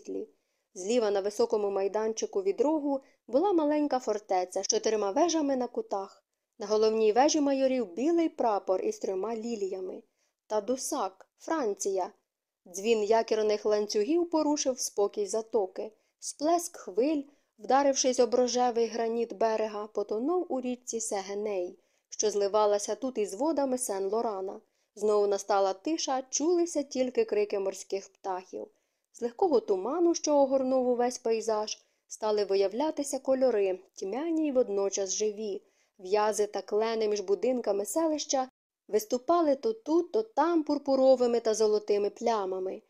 світлі. Зліва на високому майданчику від рогу була маленька фортеця з чотирма вежами на кутах. На головній вежі майорів білий прапор із трьома ліліями. Та дусак, Франція. Дзвін якірних ланцюгів порушив спокій затоки. Сплеск хвиль, вдарившись об рожевий граніт берега, потонув у річці Сегеней, що зливалася тут із водами Сен Лорана. Знову настала тиша, чулися тільки крики морських птахів. З легкого туману, що огорнув увесь пейзаж, стали виявлятися кольори, тьмяні й водночас живі. В'язи та клени між будинками селища виступали то тут, то там пурпуровими та золотими плямами.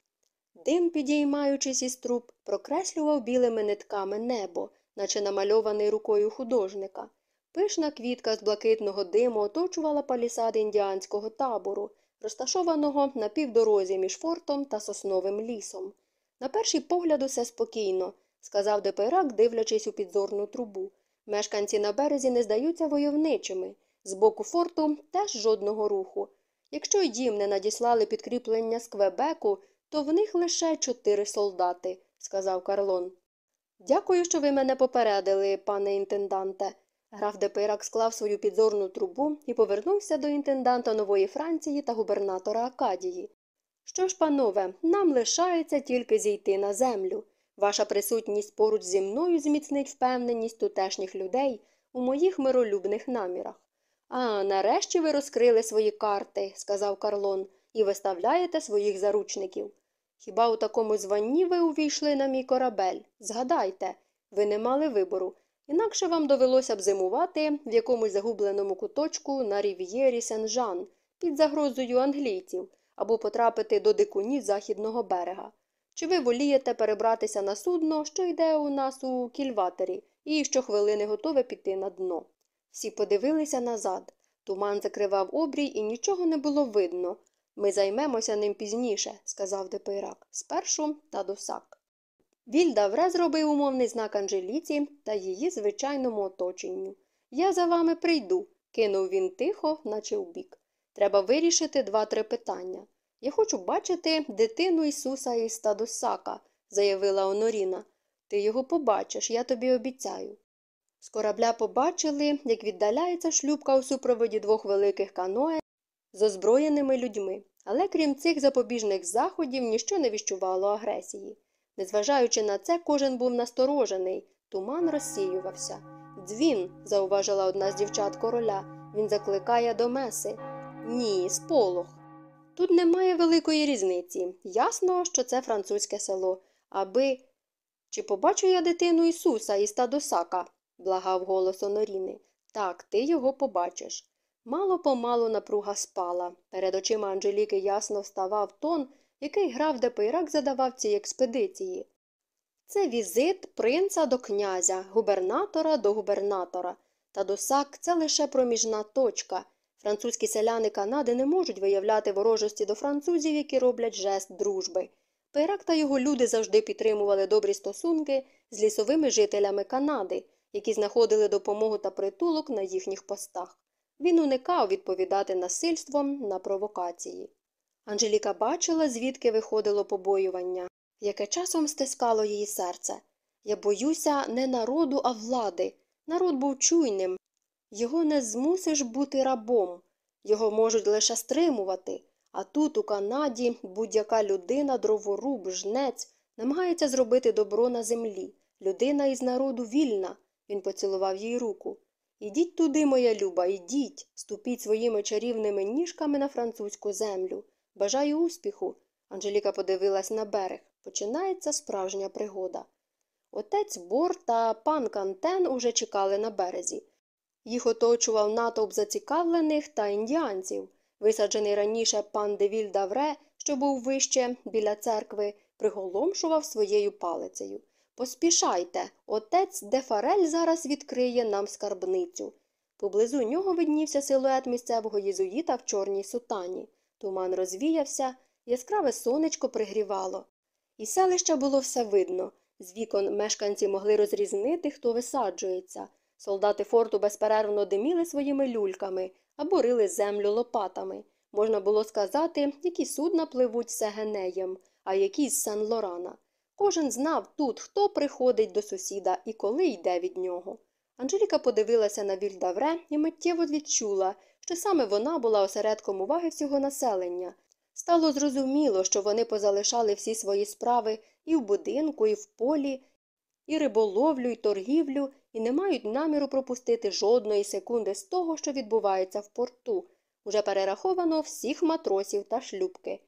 Дим, підіймаючись із труб, прокреслював білими нитками небо, наче намальований рукою художника. Пишна квітка з блакитного диму оточувала палісади індіанського табору, розташованого на півдорозі між фортом та сосновим лісом. На перший погляд усе спокійно, сказав Депейрак, дивлячись у підзорну трубу. Мешканці на березі не здаються войовничими. З боку форту теж жодного руху. Якщо й їм не надіслали підкріплення з Квебеку, то в них лише чотири солдати, сказав Карлон. Дякую, що ви мене попередили, пане інтенданте. Граф Депейрак склав свою підзорну трубу і повернувся до інтенданта Нової Франції та губернатора Акадії. Що ж, панове, нам лишається тільки зійти на землю. Ваша присутність поруч зі мною зміцнить впевненість тутешніх людей у моїх миролюбних намірах. А нарешті ви розкрили свої карти, сказав Карлон, і виставляєте своїх заручників. Хіба у такому званні ви увійшли на мій корабель? Згадайте, ви не мали вибору, інакше вам довелося б зимувати в якомусь загубленому куточку на рів'єрі Сен-Жан під загрозою англійців або потрапити до дикунів західного берега. Чи ви волієте перебратися на судно, що йде у нас у кільватері, і щохвилини готове піти на дно? Всі подивилися назад. Туман закривав обрій і нічого не було видно. Ми займемося ним пізніше, сказав Депейрак, спершу Тадосак. Вільдавре зробив умовний знак Анжеліці та її звичайному оточенню. Я за вами прийду, кинув він тихо, наче вбік. Треба вирішити два-три питання. Я хочу бачити дитину Ісуса із Стадосака, заявила Оноріна. Ти його побачиш, я тобі обіцяю. З корабля побачили, як віддаляється шлюбка у супроводі двох великих каноe з озброєними людьми, але крім цих запобіжних заходів ніщо не віщувало агресії. Незважаючи на це, кожен був насторожений, туман розсіювався. Дзвін, зауважила одна з дівчат короля, він закликає до меси. Ні, сполох. Тут немає великої різниці. Ясно, що це французьке село. Аби. Чи побачу я дитину Ісуса із Тадосака? благав голос Оноріни. Так, ти його побачиш. Мало помалу напруга спала. Перед очима Анжеліки ясно вставав тон, який граф Депейрак задавав цій експедиції. Це візит принца до князя, губернатора до губернатора. Та досак це лише проміжна точка. Французькі селяни Канади не можуть виявляти ворожості до французів, які роблять жест дружби. Пейрак та його люди завжди підтримували добрі стосунки з лісовими жителями Канади, які знаходили допомогу та притулок на їхніх постах. Він уникав відповідати насильством на провокації. Анжеліка бачила, звідки виходило побоювання, яке часом стискало її серце. Я боюся не народу, а влади. Народ був чуйним. Його не змусиш бути рабом, його можуть лише стримувати. А тут, у Канаді, будь-яка людина, дроворуб, жнець, намагається зробити добро на землі. Людина із народу вільна. Він поцілував їй руку. Ідіть туди, моя люба, ідіть, ступіть своїми чарівними ніжками на французьку землю. Бажаю успіху. Анжеліка подивилась на берег. Починається справжня пригода. Отець Бор та пан Кантен уже чекали на березі. Їх оточував натовп зацікавлених та індіанців. Висаджений раніше пан Девіль Давре, що був вище біля церкви, приголомшував своєю палицею. Поспішайте, отець Дефарель зараз відкриє нам скарбницю. Поблизу нього виднівся силует місцевого єзуїта в чорній сутані. Туман розвіявся, яскраве сонечко пригрівало. І селища було все видно. З вікон мешканці могли розрізнити, хто висаджується. Солдати форту безперервно диміли своїми люльками або рили землю лопатами. Можна було сказати, які судна пливуть Сегенеєм, а які з Сен Лорана. Кожен знав тут, хто приходить до сусіда і коли йде від нього. Анжеліка подивилася на Вільдавре і миттєво відчула, що саме вона була осередком уваги всього населення. Стало зрозуміло, що вони позалишали всі свої справи і в будинку, і в полі, і риболовлю, і торгівлю, і не мають наміру пропустити жодної секунди з того, що відбувається в порту. Уже перераховано всіх матросів та шлюбки.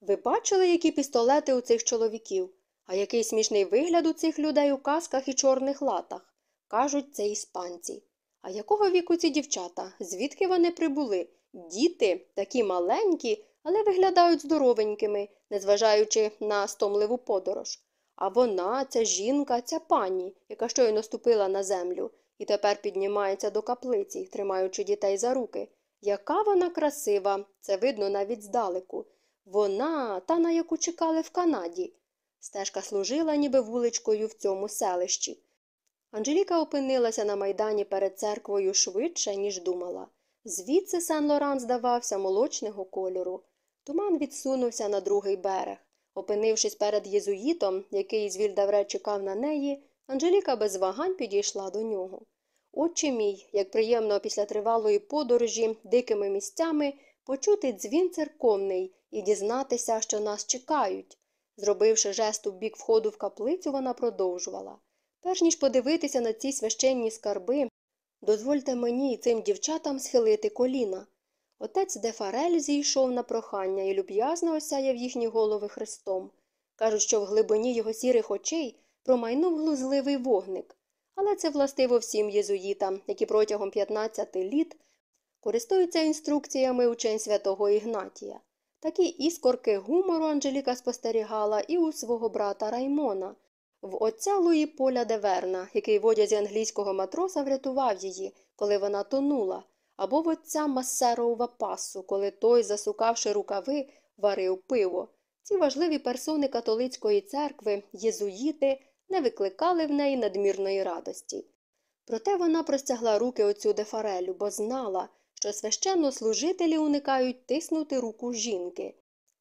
Ви бачили, які пістолети у цих чоловіків? А який смішний вигляд у цих людей у касках і чорних латах? Кажуть, це іспанці. А якого віку ці дівчата? Звідки вони прибули? Діти такі маленькі, але виглядають здоровенькими, незважаючи на стомливу подорож. А вона, ця жінка, ця пані, яка щойно ступила на землю, і тепер піднімається до каплиці, тримаючи дітей за руки. Яка вона красива, це видно навіть здалеку. Вона, та на яку чекали в Канаді. Стежка служила ніби вуличкою в цьому селищі. Анжеліка опинилася на майдані перед церквою швидше, ніж думала. Звідси Сен Лоран здавався молочного кольору. Туман відсунувся на другий берег. Опинившись перед єзуїтом, який з Вільдавре чекав на неї, Анжеліка без вагань підійшла до нього. Отче мій, як приємно після тривалої подорожі дикими місцями почути дзвін церковний і дізнатися, що нас чекають. Зробивши жест у бік входу в каплицю, вона продовжувала. Перш ніж подивитися на ці священні скарби, дозвольте мені і цим дівчатам схилити коліна. Отець Дефарель зійшов на прохання і люб'язно осяяв їхні голови хрестом. Кажуть, що в глибині його сірих очей промайнув глузливий вогник. Але це властиво всім єзуїтам, які протягом 15 літ користуються інструкціями учень святого Ігнатія. Такі іскорки гумору Анжеліка спостерігала і у свого брата Раймона, в отця Луї Поля Деверна, який в одязі англійського матроса врятував її, коли вона тонула, або в отця Массероува пасу, коли той, засукавши рукави, варив пиво. Ці важливі персони католицької церкви, єзуїти, не викликали в неї надмірної радості. Проте вона простягла руки отцю Дефарелю, бо знала, що священнослужителі уникають тиснути руку жінки.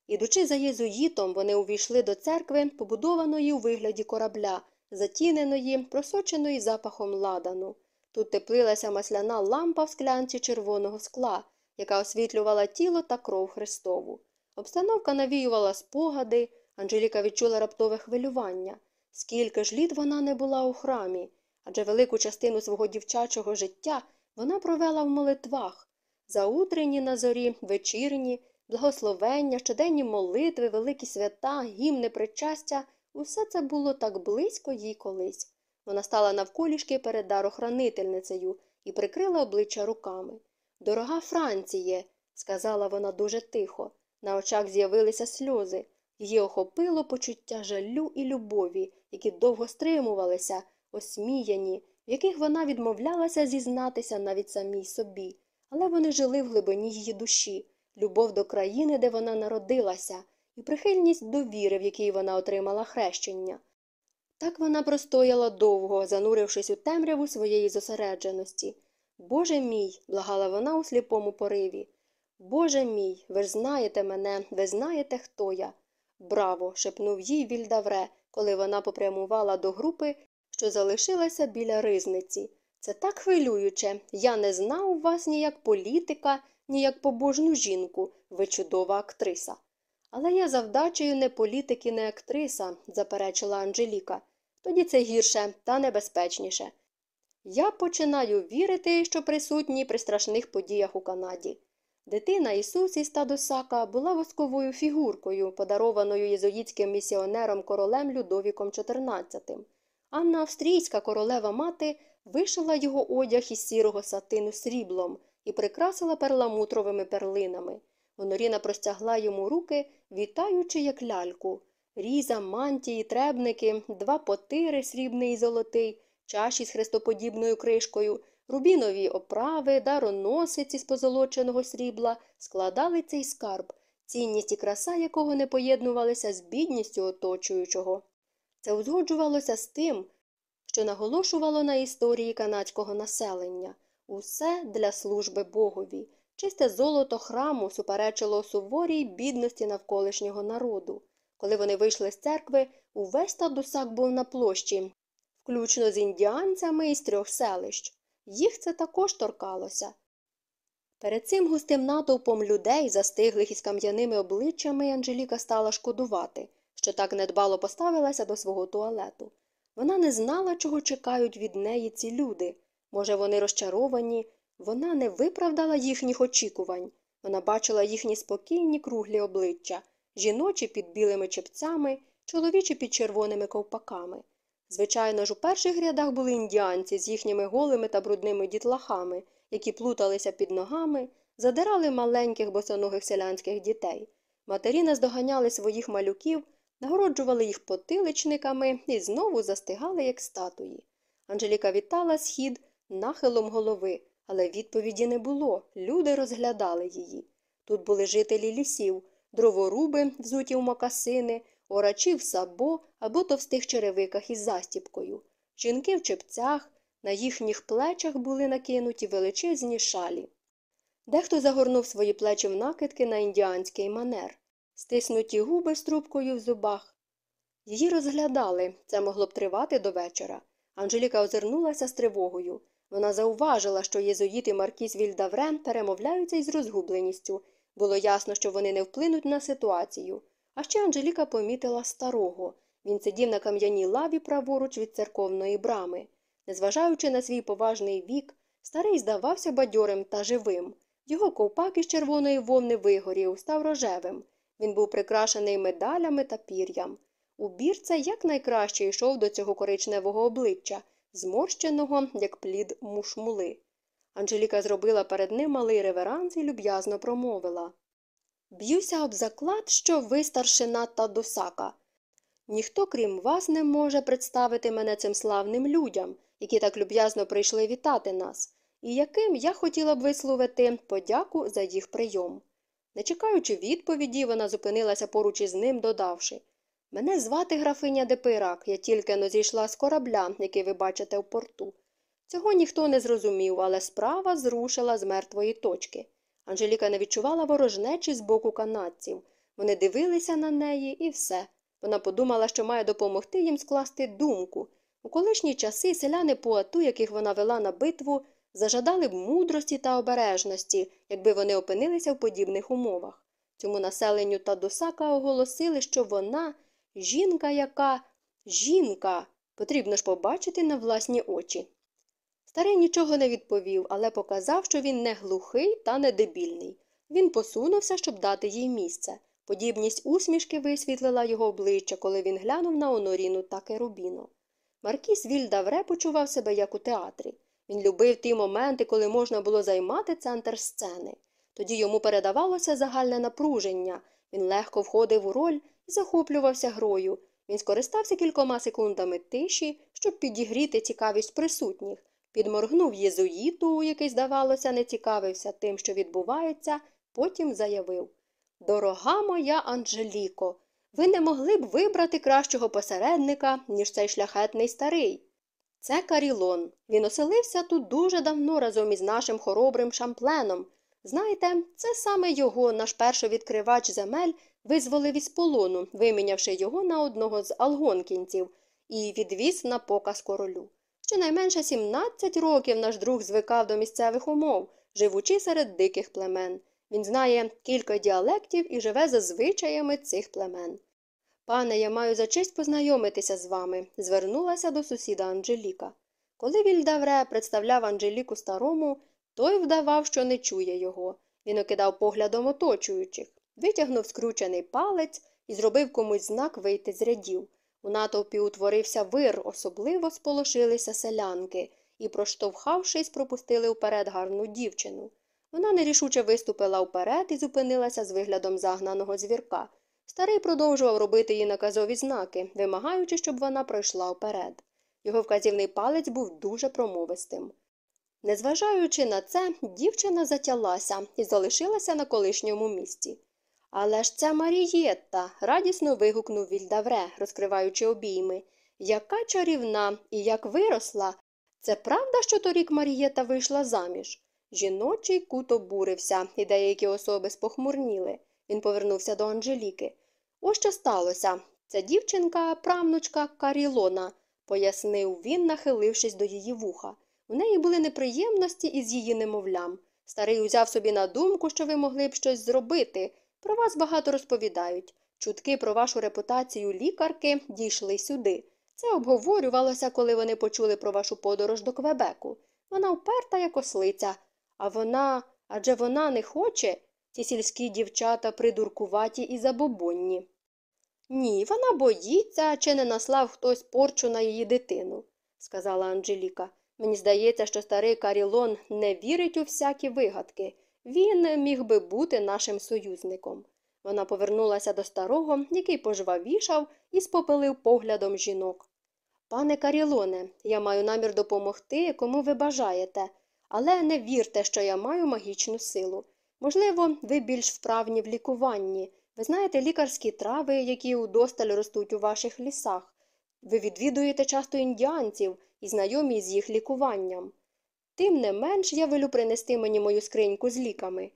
Ідучи за єзуїтом, вони увійшли до церкви, побудованої у вигляді корабля, затіненої, просоченої запахом ладану. Тут теплилася масляна лампа в склянці червоного скла, яка освітлювала тіло та кров Христову. Обстановка навіювала спогади, Анжеліка відчула раптове хвилювання. Скільки ж літ вона не була у храмі, адже велику частину свого дівчачого життя вона провела в молитвах. Заутренні на зорі, вечірні, благословення, щоденні молитви, великі свята, гімни, причастя усе це було так близько їй колись. Вона стала навколішки перед дарохранительницею і прикрила обличчя руками. Дорога Франціє, сказала вона дуже тихо. На очах з'явилися сльози. Її охопило почуття жалю і любові, які довго стримувалися, осміяні, в яких вона відмовлялася зізнатися навіть самій собі, але вони жили в глибині її душі, любов до країни, де вона народилася, і прихильність до віри, в якій вона отримала хрещення. Так вона простояла довго, занурившись у темряву своєї зосередженості. Боже мій, благала вона у сліпому пориві. Боже мій, ви ж знаєте мене, ви знаєте, хто я. Браво! шепнув їй Вільдавре, коли вона попрямувала до групи, що залишилася біля ризниці. Це так хвилююче. Я не знав вас ні як політика, ні як побожну жінку, ви чудова актриса. Але я завдачею не політики, не актриса, заперечила Анжеліка. Тоді це гірше та небезпечніше. Я починаю вірити, що присутні при страшних подіях у Канаді. Дитина Ісус із Тадосака була восковою фігуркою, подарованою єзуїтським місіонером королем Людовіком XIV. Анна Австрійська королева мати вишила його одяг із сірого сатину сріблом і прикрасила перламутровими перлинами. Гоноріна простягла йому руки, вітаючи, як ляльку. Різа, мантії, требники, два потири, срібний і золотий, чаші з хрестоподібною кришкою, рубінові оправи, дароносиці з позолоченого срібла складали цей скарб, цінність і краса якого не поєднувалися з бідністю оточуючого. Це узгоджувалося з тим, що наголошувало на історії канадського населення усе для служби Богові. Чисте золото храму суперечило суворій бідності навколишнього народу. Коли вони вийшли з церкви, увесь Тадусак був на площі, включно з індіанцями із трьох селищ. Їх це також торкалося. Перед цим густим натовпом людей, застиглих із кам'яними обличчями, Анжеліка стала шкодувати, що так недбало поставилася до свого туалету. Вона не знала, чого чекають від неї ці люди. Може, вони розчаровані, вона не виправдала їхніх очікувань. Вона бачила їхні спокійні круглі обличчя, жіночі під білими чепцями, чоловічі під червоними ковпаками. Звичайно ж, у перших рядах були індіанці з їхніми голими та брудними дітлахами, які плуталися під ногами, задирали маленьких босоногих селянських дітей. Матері наздоганяли своїх малюків, нагороджували їх потиличниками і знову застигали, як статуї. Анжеліка вітала схід нахилом голови, але відповіді не було. Люди розглядали її. Тут були жителі лісів, дроворуби, взуті в макасини, орачі в сабо або товстих черевиках із застіпкою, жінки в чепцях, на їхніх плечах були накинуті величезні шалі. Дехто загорнув свої плечі в накидки на індіанський манер, стиснуті губи з трубкою в зубах. Її розглядали, це могло б тривати до вечора. Анжеліка озирнулася з тривогою. Вона зауважила, що єзуїт і маркіз Вільдаврен перемовляються із розгубленістю. Було ясно, що вони не вплинуть на ситуацію. А ще Анжеліка помітила старого. Він сидів на кам'яній лаві праворуч від церковної брами. Незважаючи на свій поважний вік, старий здавався бадьорим та живим. Його ковпак із червоної вовни вигорів, став рожевим. Він був прикрашений медалями та пір'ям. Убір це якнайкраще йшов до цього коричневого обличчя, зморщеного, як плід мушмули. Анжеліка зробила перед ним малий реверанс і люб'язно промовила Б'юся об заклад, що ви старшина та досака. Ніхто, крім вас, не може представити мене цим славним людям, які так люб'язно прийшли вітати нас, і яким я хотіла б висловити подяку за їх прийом. Не чекаючи відповіді, вона зупинилася поруч із ним, додавши Мене звати графиня Депирак, я тільки но зійшла з корабля, який ви бачите в порту. Цього ніхто не зрозумів, але справа зрушила з мертвої точки. Анжеліка не відчувала ворожнечі з боку канадців. Вони дивилися на неї і все. Вона подумала, що має допомогти їм скласти думку. У колишні часи селяни Пуату, яких вона вела на битву, зажадали б мудрості та обережності, якби вони опинилися в подібних умовах. Цьому населенню та досака оголосили, що вона жінка, яка жінка. Потрібно ж побачити на власні очі. Старий нічого не відповів, але показав, що він не глухий та не дебільний. Він посунувся, щоб дати їй місце. Подібність усмішки висвітлила його обличчя, коли він глянув на Оноріну та Керубіно. Маркіс Вільдавре почував себе як у театрі. Він любив ті моменти, коли можна було займати центр сцени. Тоді йому передавалося загальне напруження, він легко входив у роль захоплювався грою. Він скористався кількома секундами тиші, щоб підігріти цікавість присутніх, підморгнув єзуїту, який, здавалося, не цікавився тим, що відбувається, потім заявив Дорога моя Анжеліко, ви не могли б вибрати кращого посередника, ніж цей шляхетний старий. Це Карілон. Він оселився тут дуже давно разом із нашим хоробрим шампленом. Знаєте, це саме його, наш першовідкривач земель, визволив із полону, вимінявши його на одного з алгонкінців, і відвіз на показ королю. Щонайменше 17 років наш друг звикав до місцевих умов, живучи серед диких племен. Він знає кілька діалектів і живе за звичаями цих племен. Пане, я маю за честь познайомитися з вами, звернулася до сусіда Анжеліка. Коли Вільдавре представляв Анжеліку старому, той вдавав, що не чує його. Він окидав поглядом оточуючих, витягнув скручений палець і зробив комусь знак вийти з рядів. У натовпі утворився вир, особливо сполошилися селянки і, проштовхавшись, пропустили вперед гарну дівчину. Вона нерішуче виступила вперед і зупинилася з виглядом загнаного звірка. Старий продовжував робити їй наказові знаки, вимагаючи, щоб вона пройшла вперед. Його вказівний палець був дуже промовистим. Незважаючи на це, дівчина затялася і залишилася на колишньому місці. Але ж це Марієтта, радісно вигукнув Вільдавре, розкриваючи обійми. Яка чарівна і як виросла. Це правда, що торік Марієта вийшла заміж? Жіночий кут обурився, і деякі особи спохмурніли. Він повернувся до Анжеліки. Ось що сталося. Ця дівчинка правнучка Карілона, пояснив він, нахилившись до її вуха. У неї були неприємності із її немовлям. Старий узяв собі на думку, що ви могли б щось зробити. Про вас багато розповідають. Чутки про вашу репутацію лікарки дійшли сюди. Це обговорювалося, коли вони почули про вашу подорож до Квебеку. Вона вперта, як ослиця, а вона адже вона не хоче ці сільські дівчата придуркуваті і забобонні. Ні, вона боїться, чи не наслав хтось порчу на її дитину, сказала Анжеліка. Мені здається, що старий Карілон не вірить у всякі вигадки. Він міг би бути нашим союзником. Вона повернулася до старого, який пожвавішав і спопилив поглядом жінок. Пане Карілоне, я маю намір допомогти, кому ви бажаєте, але не вірте, що я маю магічну силу. Можливо, ви більш вправні в лікуванні. Ви знаєте лікарські трави, які удосталь ростуть у ваших лісах. Ви відвідуєте часто індіанців і знайомі з їх лікуванням. Тим не менш я велю принести мені мою скриньку з ліками.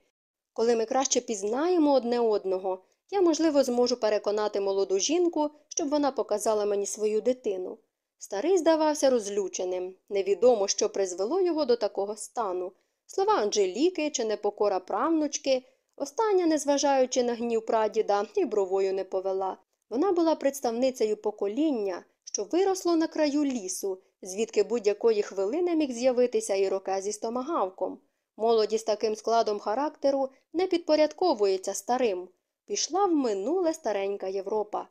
Коли ми краще пізнаємо одне одного, я, можливо, зможу переконати молоду жінку, щоб вона показала мені свою дитину. Старий здавався розлюченим. Невідомо, що призвело його до такого стану. Слова Анжеліки чи непокора правнучки, остання, незважаючи на гнів прадіда, і бровою не повела. Вона була представницею покоління, що виросло на краю лісу, звідки будь-якої хвилини міг з'явитися ірокез із томагавком. Молоді з таким складом характеру не підпорядковується старим. Пішла в минуле старенька Європа.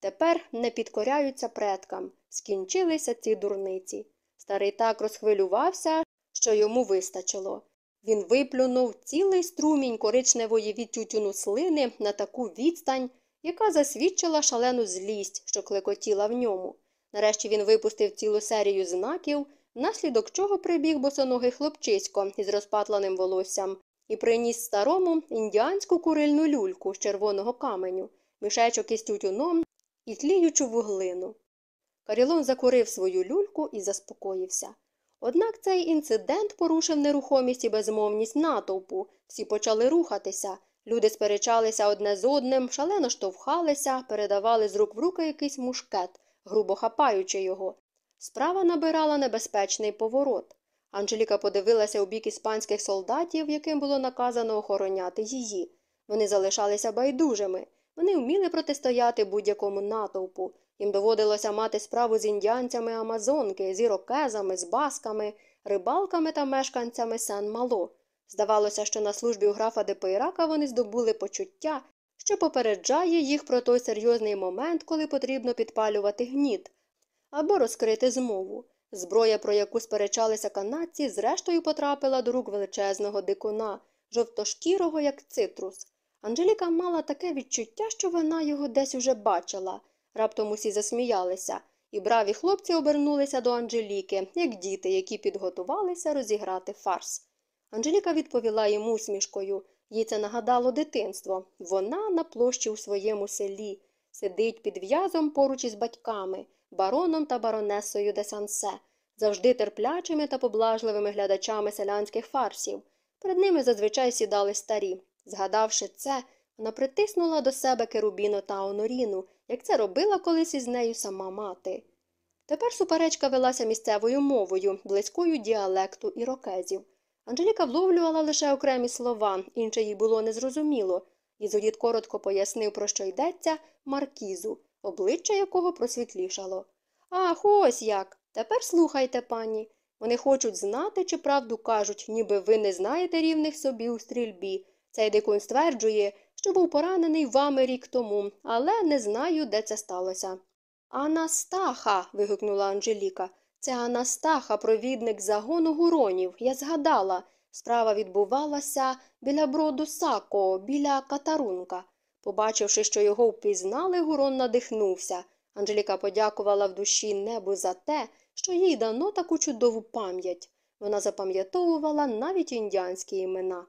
Тепер не підкоряються предкам, скінчилися ці дурниці. Старий так розхвилювався, що йому вистачило. Він виплюнув цілий струмінь коричневої від тютюну слини на таку відстань, яка засвідчила шалену злість, що клекотіла в ньому. Нарешті він випустив цілу серію знаків, внаслідок чого прибіг босоногий хлопчисько із розпатланим волоссям і приніс старому індіанську курильну люльку з червоного каменю, мішечок із тютюном і тліючу вуглину. Карілон закурив свою люльку і заспокоївся. Однак цей інцидент порушив нерухомість і безмовність натовпу. Всі почали рухатися. Люди сперечалися одне з одним, шалено штовхалися, передавали з рук в руки якийсь мушкет, грубо хапаючи його. Справа набирала небезпечний поворот. Анжеліка подивилася у бік іспанських солдатів, яким було наказано охороняти її. Вони залишалися байдужими. Вони вміли протистояти будь-якому натовпу. Їм доводилося мати справу з індіанцями Амазонки, з ірокезами, з басками, рибалками та мешканцями Сен Мало. Здавалося, що на службі у графа Депейрака вони здобули почуття, що попереджає їх про той серйозний момент, коли потрібно підпалювати гніт або розкрити змову. Зброя, про яку сперечалися канадці, зрештою потрапила до рук величезного дикуна, жовтошкірого, як цитрус. Анжеліка мала таке відчуття, що вона його десь уже бачила. Раптом усі засміялися, і браві хлопці обернулися до Анжеліки, як діти, які підготувалися розіграти фарс. Анжеліка відповіла йому усмішкою. Їй це нагадало дитинство. Вона на площі у своєму селі, сидить під в'язом поруч із батьками, бароном та баронесою де Сансе, завжди терплячими та поблажливими глядачами селянських фарсів. Перед ними зазвичай сідали старі. Згадавши це, вона притиснула до себе Керубіно та Оноріну, як це робила колись із нею сама мати. Тепер суперечка велася місцевою мовою, близькою діалекту ірокезів. Анжеліка вловлювала лише окремі слова, інше їй було незрозуміло. Ізоліт коротко пояснив, про що йдеться, маркізу, обличчя якого просвітлішало. Ах, ось як. Тепер слухайте, пані. Вони хочуть знати, чи правду кажуть, ніби ви не знаєте рівних собі у стрільбі. Цей дикун стверджує, що був поранений вами рік тому, але не знаю, де це сталося. Анастаха. вигукнула Анжеліка. Це Анастаха, провідник загону гуронів. Я згадала. Справа відбувалася біля броду Сако, біля катарунка. Побачивши, що його впізнали, Гурон надихнувся. Анжеліка подякувала в душі небу за те, що їй дано таку чудову пам'ять. Вона запам'ятовувала навіть індіанські імена.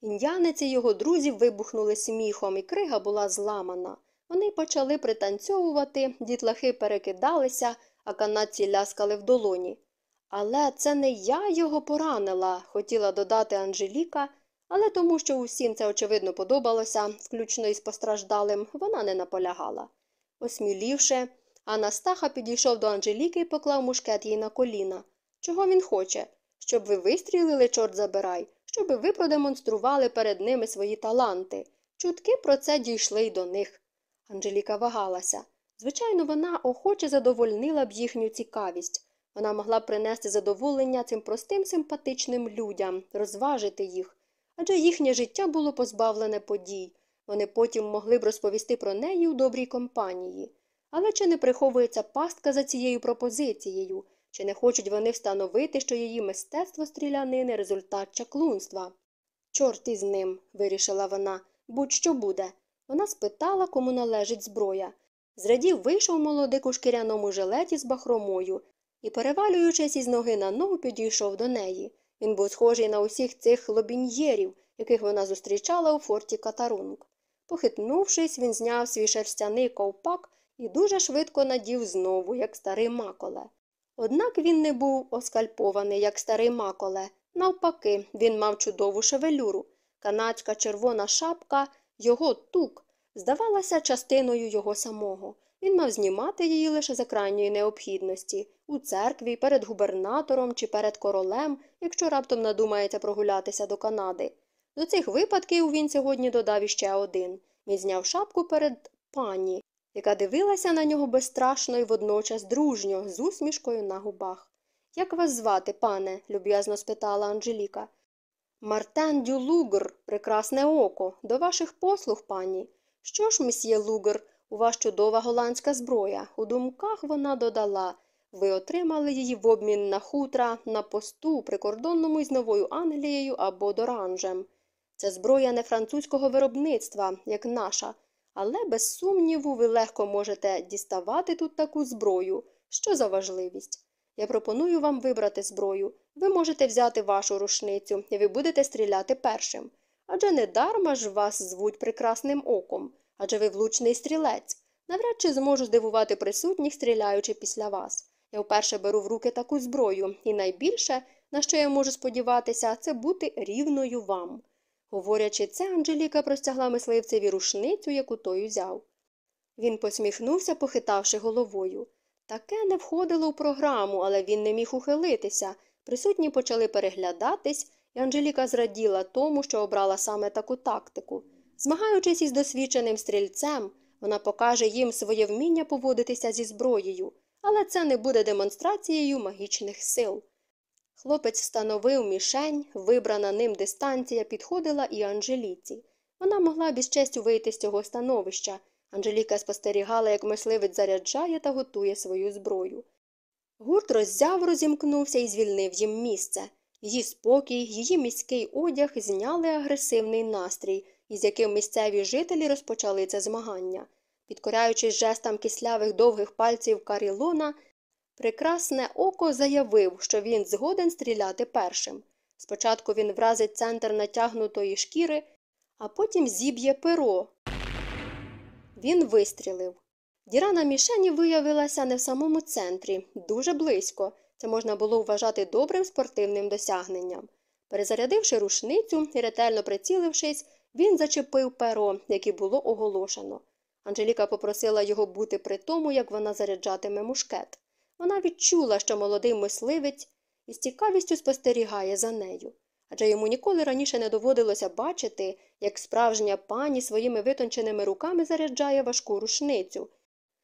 Індіанець і його друзів вибухнули сміхом, і крига була зламана. Вони почали пританцьовувати, дітлахи перекидалися, а канадці ляскали в долоні. Але це не я його поранила, хотіла додати Анжеліка, Але тому, що усім це очевидно подобалося, включно із постраждалим, вона не наполягала. Осмілівши, Анастаха підійшов до Анжеліки і поклав мушкет їй на коліна. Чого він хоче? Щоб ви вистрілили, чорт забирай, щоб ви продемонстрували перед ними свої таланти. Чутки про це дійшли й до них. Анжеліка вагалася. Звичайно, вона охоче задовольнила б їхню цікавість. Вона могла б принести задоволення цим простим симпатичним людям, розважити їх. Адже їхнє життя було позбавлене подій. Вони потім могли б розповісти про неї у добрій компанії. Але чи не приховується пастка за цією пропозицією? Чи не хочуть вони встановити, що її мистецтво стрілянини результат чаклунства? Чорт із ним, вирішила вона, будь що буде. Вона спитала, кому належить зброя. Зрадів вийшов молодик у шкіряному жилеті з бахромою і, перевалюючись із ноги на ногу, підійшов до неї. Він був схожий на усіх цих лобіньєрів, яких вона зустрічала у форті Катарунг. Похитнувшись, він зняв свій шерстяний ковпак і дуже швидко надів знову, як старий маколе. Однак він не був оскальпований, як старий маколе. Навпаки, він мав чудову шевелюру. Канадська червона шапка, його тук, здавалася частиною його самого. Він мав знімати її лише за крайньої необхідності у церкві, перед губернатором чи перед королем, якщо раптом надумається прогулятися до Канади. До цих випадків він сьогодні додав іще один він зняв шапку перед пані, яка дивилася на нього безстрашно і водночас дружньо, з усмішкою на губах. Як вас звати, пане? люб'язно спитала Анжеліка. Мартен дю Лугр, прекрасне око, до ваших послуг, пані. Що ж, месьє Лугр, у вас чудова голландська зброя. У думках вона додала ви отримали її в обмін на хутра на посту прикордонному із Новою Англією або Доранжем. Це зброя не французького виробництва, як наша, але, без сумніву, ви легко можете діставати тут таку зброю. Що за важливість? Я пропоную вам вибрати зброю. Ви можете взяти вашу рушницю, і ви будете стріляти першим. Адже не дарма ж вас звуть прекрасним оком, адже ви влучний стрілець. Навряд чи зможу здивувати присутніх, стріляючи після вас. Я вперше беру в руки таку зброю, і найбільше, на що я можу сподіватися, це бути рівною вам. Говорячи це, Анжеліка простягла мисливцеві рушницю, яку той узяв. Він посміхнувся, похитавши головою. Таке не входило в програму, але він не міг ухилитися. Присутні почали переглядатись, і Анжеліка зраділа тому, що обрала саме таку тактику. Змагаючись із досвідченим стрільцем, вона покаже їм своє вміння поводитися зі зброєю, але це не буде демонстрацією магічних сил. Хлопець встановив мішень, вибрана ним дистанція підходила і Анжеліці. Вона могла без честю вийти з цього становища. Анжеліка спостерігала, як мисливець заряджає та готує свою зброю. Гурт роззяв розімкнувся і звільнив їм місце. Її спокій, її міський одяг зняли агресивний настрій, із яким місцеві жителі розпочали це змагання. Підкоряючись жестам кислявих довгих пальців Карілона, прекрасне око заявив, що він згоден стріляти першим. Спочатку він вразить центр натягнутої шкіри, а потім зіб'є перо. Він вистрілив. Діра на мішені виявилася не в самому центрі, дуже близько. Це можна було вважати добрим спортивним досягненням. Перезарядивши рушницю і ретельно прицілившись, він зачепив перо, яке було оголошено. Анжеліка попросила його бути при тому, як вона заряджатиме мушкет. Вона відчула, що молодий мисливець із цікавістю спостерігає за нею. Адже йому ніколи раніше не доводилося бачити, як справжня пані своїми витонченими руками заряджає важку рушницю.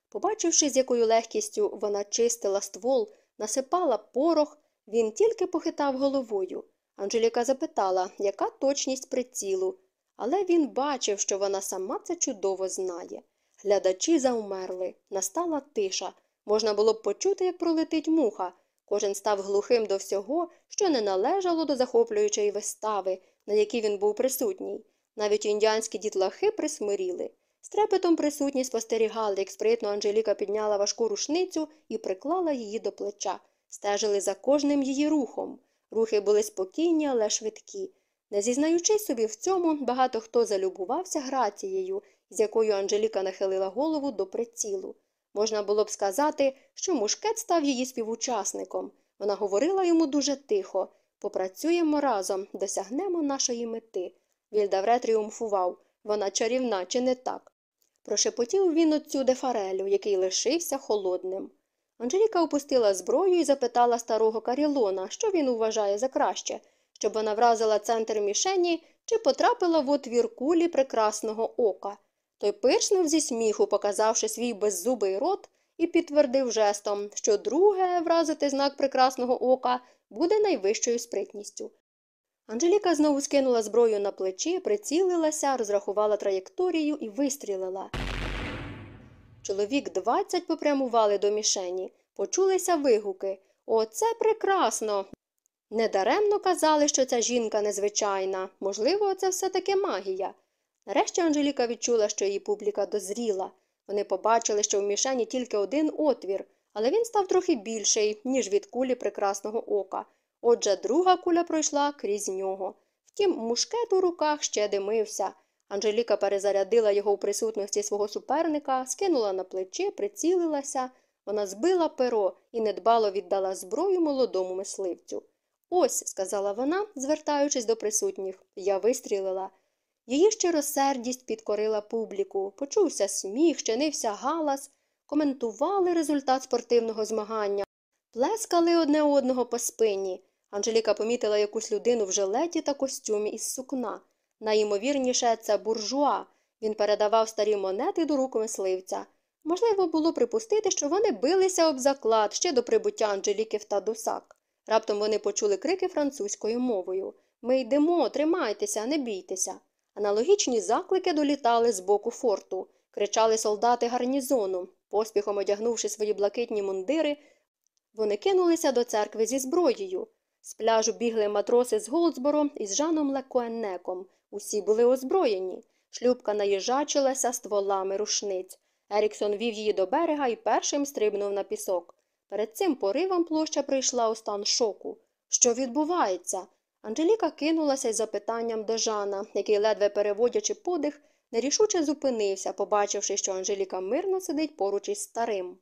Побачивши, з якою легкістю вона чистила ствол, насипала порох, він тільки похитав головою. Анжеліка запитала, яка точність прицілу, але він бачив, що вона сама це чудово знає. Глядачі заумерли, настала тиша. Можна було б почути, як пролетить муха. Кожен став глухим до всього, що не належало до захоплюючої вистави, на якій він був присутній. Навіть індіанські дітлахи присмиріли. З трепетом присутні спостерігали, як спритно Анжеліка підняла важку рушницю і приклала її до плеча, стежили за кожним її рухом. Рухи були спокійні, але швидкі. Не зізнаючись собі в цьому, багато хто залюбувався грацією, з якою Анжеліка нахилила голову до прицілу. Можна було б сказати, що мушкет став її співучасником. Вона говорила йому дуже тихо, Попрацюємо разом, досягнемо нашої мети. Вільдавре тріумфував. Вона чарівна, чи не так? Прошепотів він отцю дефарелю, який лишився холодним. Анжеліка опустила зброю і запитала старого Карілона, що він вважає за краще, щоб вона вразила центр мішені чи потрапила в отвір кулі прекрасного ока. Той пишнув зі сміху, показавши свій беззубий рот, і підтвердив жестом, що друге вразити знак прекрасного ока буде найвищою спритністю. Анжеліка знову скинула зброю на плечі, прицілилася, розрахувала траєкторію і вистрілила. Чоловік двадцять попрямували до мішені. Почулися вигуки. Оце прекрасно. Недаремно казали, що ця жінка незвичайна. Можливо, це все таки магія. Нарешті Анжеліка відчула, що її публіка дозріла. Вони побачили, що в мішені тільки один отвір, але він став трохи більший, ніж від кулі прекрасного ока. Отже, друга куля пройшла крізь нього. Втім, мушкет у руках ще димився. Анжеліка перезарядила його в присутності свого суперника, скинула на плече, прицілилася. Вона збила перо і недбало віддала зброю молодому мисливцю. Ось, сказала вона, звертаючись до присутніх, я вистрілила. Її щиросердість підкорила публіку, почувся сміх, чинився галас, коментували результат спортивного змагання, плескали одне одного по спині. Анжеліка помітила якусь людину в жилеті та костюмі із сукна. Найімовірніше, це буржуа. Він передавав старі монети до рук мисливця. Можливо, було припустити, що вони билися об заклад ще до прибуття Анжеліки в Тадусак. Раптом вони почули крики французькою мовою Ми йдемо, тримайтеся, не бійтеся. Аналогічні заклики долітали з боку форту, кричали солдати гарнізону. Поспіхом одягнувши свої блакитні мундири, вони кинулися до церкви зі зброєю. З пляжу бігли матроси з Голдсборо із Жаном Лекуеннеком. Усі були озброєні. Шлюбка наїжачилася стволами рушниць. Еріксон вів її до берега і першим стрибнув на пісок. Перед цим поривом площа прийшла у стан шоку. Що відбувається? Анжеліка кинулася із запитанням до Жана, який, ледве переводячи подих, нерішуче зупинився, побачивши, що Анжеліка мирно сидить поруч із старим.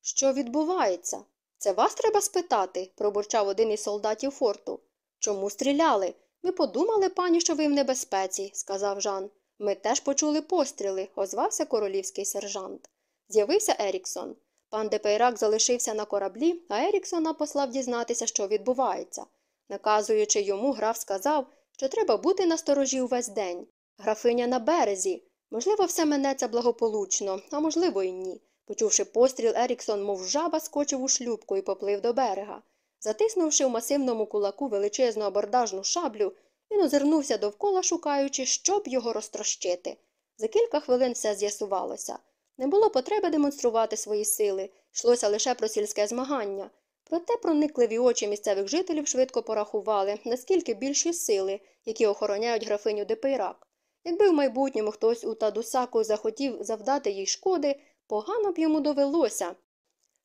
Що відбувається? Це вас треба спитати, пробурчав один із солдатів форту. Чому стріляли? Ми подумали, пані, що ви в небезпеці, сказав Жан. Ми теж почули постріли, озвався королівський сержант. З'явився Еріксон. Пан Депейрак залишився на кораблі, а Еріксона послав дізнатися, що відбувається. Наказуючи йому, граф сказав, що треба бути на сторожі увесь день. Графиня на березі. Можливо, все минеться благополучно, а можливо, і ні. Почувши постріл, Еріксон, мов жаба, скочив у шлюпку і поплив до берега. Затиснувши в масивному кулаку величезну абордажну шаблю, він озирнувся довкола, шукаючи, що б його розтрощити. За кілька хвилин все з'ясувалося. Не було потреби демонструвати свої сили, йшлося лише про сільське змагання. Проте проникливі очі місцевих жителів швидко порахували, наскільки більші сили, які охороняють графиню Депейрак. Якби в майбутньому хтось у Тадусаку захотів завдати їй шкоди, погано б йому довелося.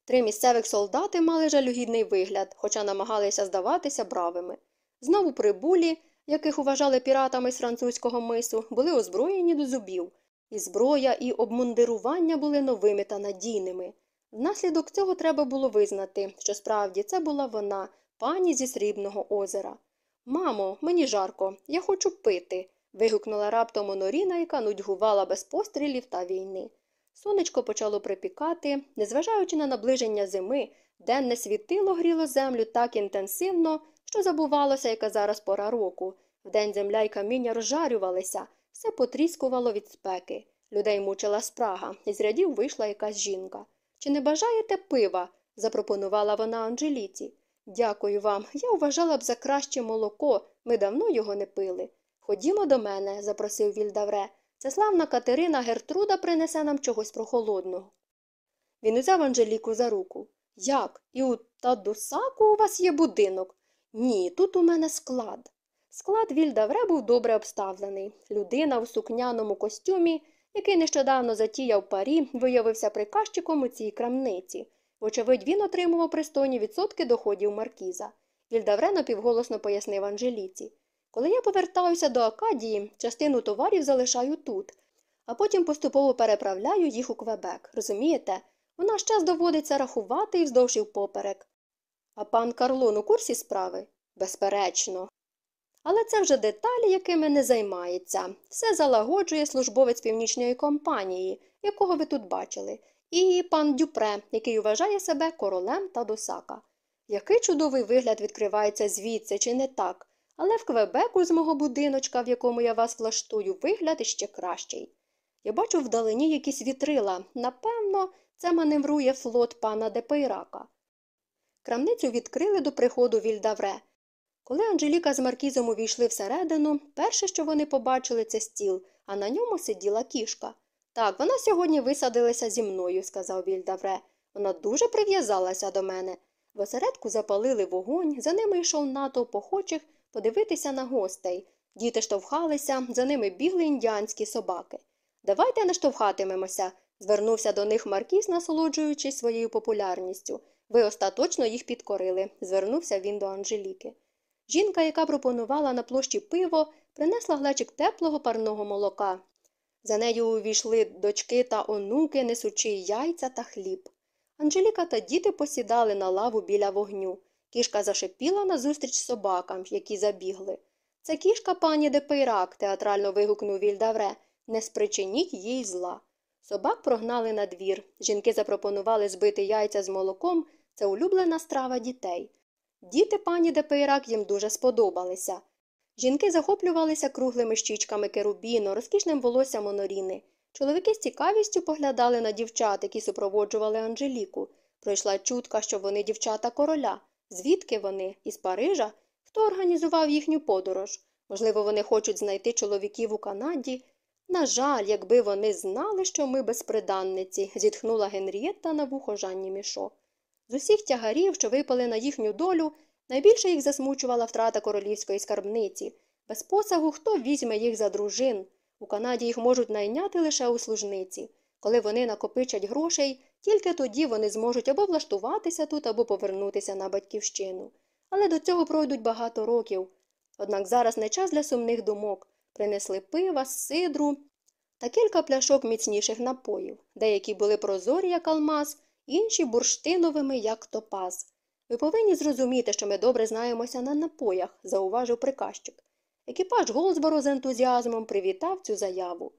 Три місцевих солдати мали жалюгідний вигляд, хоча намагалися здаватися бравими. Знову прибулі, яких вважали піратами з французького мису, були озброєні до зубів, і зброя, і обмундирування були новими та надійними. Внаслідок цього треба було визнати, що справді це була вона, пані зі срібного озера. Мамо, мені жарко, я хочу пити. вигукнула раптом Оноріна, яка нудьгувала без пострілів та війни. Сонечко почало припікати, незважаючи на наближення зими, денне світило гріло землю так інтенсивно, що забувалося, яка зараз пора року. Вдень земля й каміння розжарювалися, все потріскувало від спеки. Людей мучила спрага, і з рядів вийшла якась жінка. Чи не бажаєте пива? запропонувала вона Анжеліці. Дякую вам. Я вважала б за краще молоко, ми давно його не пили. Ходімо до мене, запросив Вільдавре. Ця славна Катерина Гертруда принесе нам чогось прохолодного. Він узяв Анжеліку за руку. Як? І у Тадусаку у вас є будинок? Ні, тут у мене склад. Склад Вільдавре був добре обставлений. Людина в сукняному костюмі, який нещодавно затіяв парі, виявився приказчиком у цій крамниці. Вочевидь, він отримував пристойні відсотки доходів маркіза. Вільдавре напівголосно пояснив Анжеліці. Коли я повертаюся до Акадії, частину товарів залишаю тут, а потім поступово переправляю їх у Квебек. Розумієте? У наш доводиться рахувати і вздовж і. А пан Карлон у курсі справи? Безперечно. Але це вже деталі, якими не займається. Все залагоджує службовець північної компанії, якого ви тут бачили, і пан Дюпре, який вважає себе королем та досака. Який чудовий вигляд відкривається звідси, чи не так? Але в Квебеку з мого будиночка, в якому я вас влаштую, вигляд іще кращий. Я бачу вдалині якісь вітрила. Напевно, це маневрує флот пана Депейрака. Крамницю відкрили до приходу Вільдавре. Коли Анжеліка з Маркізом увійшли всередину, перше, що вони побачили, це стіл, а на ньому сиділа кішка. Так, вона сьогодні висадилася зі мною, сказав Вільдавре. Вона дуже прив'язалася до мене. В осередку запалили вогонь, за ними йшов натовп охочих подивитися на гостей. Діти штовхалися, за ними бігли індіанські собаки. Давайте не штовхатимемося, звернувся до них Маркіз, насолоджуючись своєю популярністю. Ви остаточно їх підкорили, звернувся він до Анжеліки. Жінка, яка пропонувала на площі пиво, принесла глечик теплого парного молока. За нею увійшли дочки та онуки, несучи яйця та хліб. Анжеліка та діти посідали на лаву біля вогню. Кішка зашипіла назустріч собакам, які забігли. Це кішка пані Депейрак, театрально вигукнув Вільдавре. Не спричиніть їй зла. Собак прогнали на двір. Жінки запропонували збити яйця з молоком це улюблена страва дітей. Діти пані Депейрак їм дуже сподобалися. Жінки захоплювалися круглими щічками Керубіно, розкішним волоссям Онорини. Чоловіки з цікавістю поглядали на дівчат, які супроводжували Анжеліку. Пройшла чутка, що вони дівчата короля. Звідки вони? Із Парижа? Хто організував їхню подорож? Можливо, вони хочуть знайти чоловіків у Канаді. На жаль, якби вони знали, що ми безприданниці, зітхнула Генрієтта на вухо Жанні Мішо. З усіх тягарів, що випали на їхню долю, найбільше їх засмучувала втрата королівської скарбниці. Без посагу хто візьме їх за дружин. У Канаді їх можуть найняти лише у служниці. Коли вони накопичать грошей, тільки тоді вони зможуть або влаштуватися тут, або повернутися на батьківщину. Але до цього пройдуть багато років. Однак зараз не час для сумних думок. Принесли пива, сидру та кілька пляшок міцніших напоїв. Деякі були прозорі, як алмаз, інші бурштиновими, як топаз. Ви повинні зрозуміти, що ми добре знаємося на напоях, зауважив приказчик. Екіпаж Голдсборо з ентузіазмом привітав цю заяву.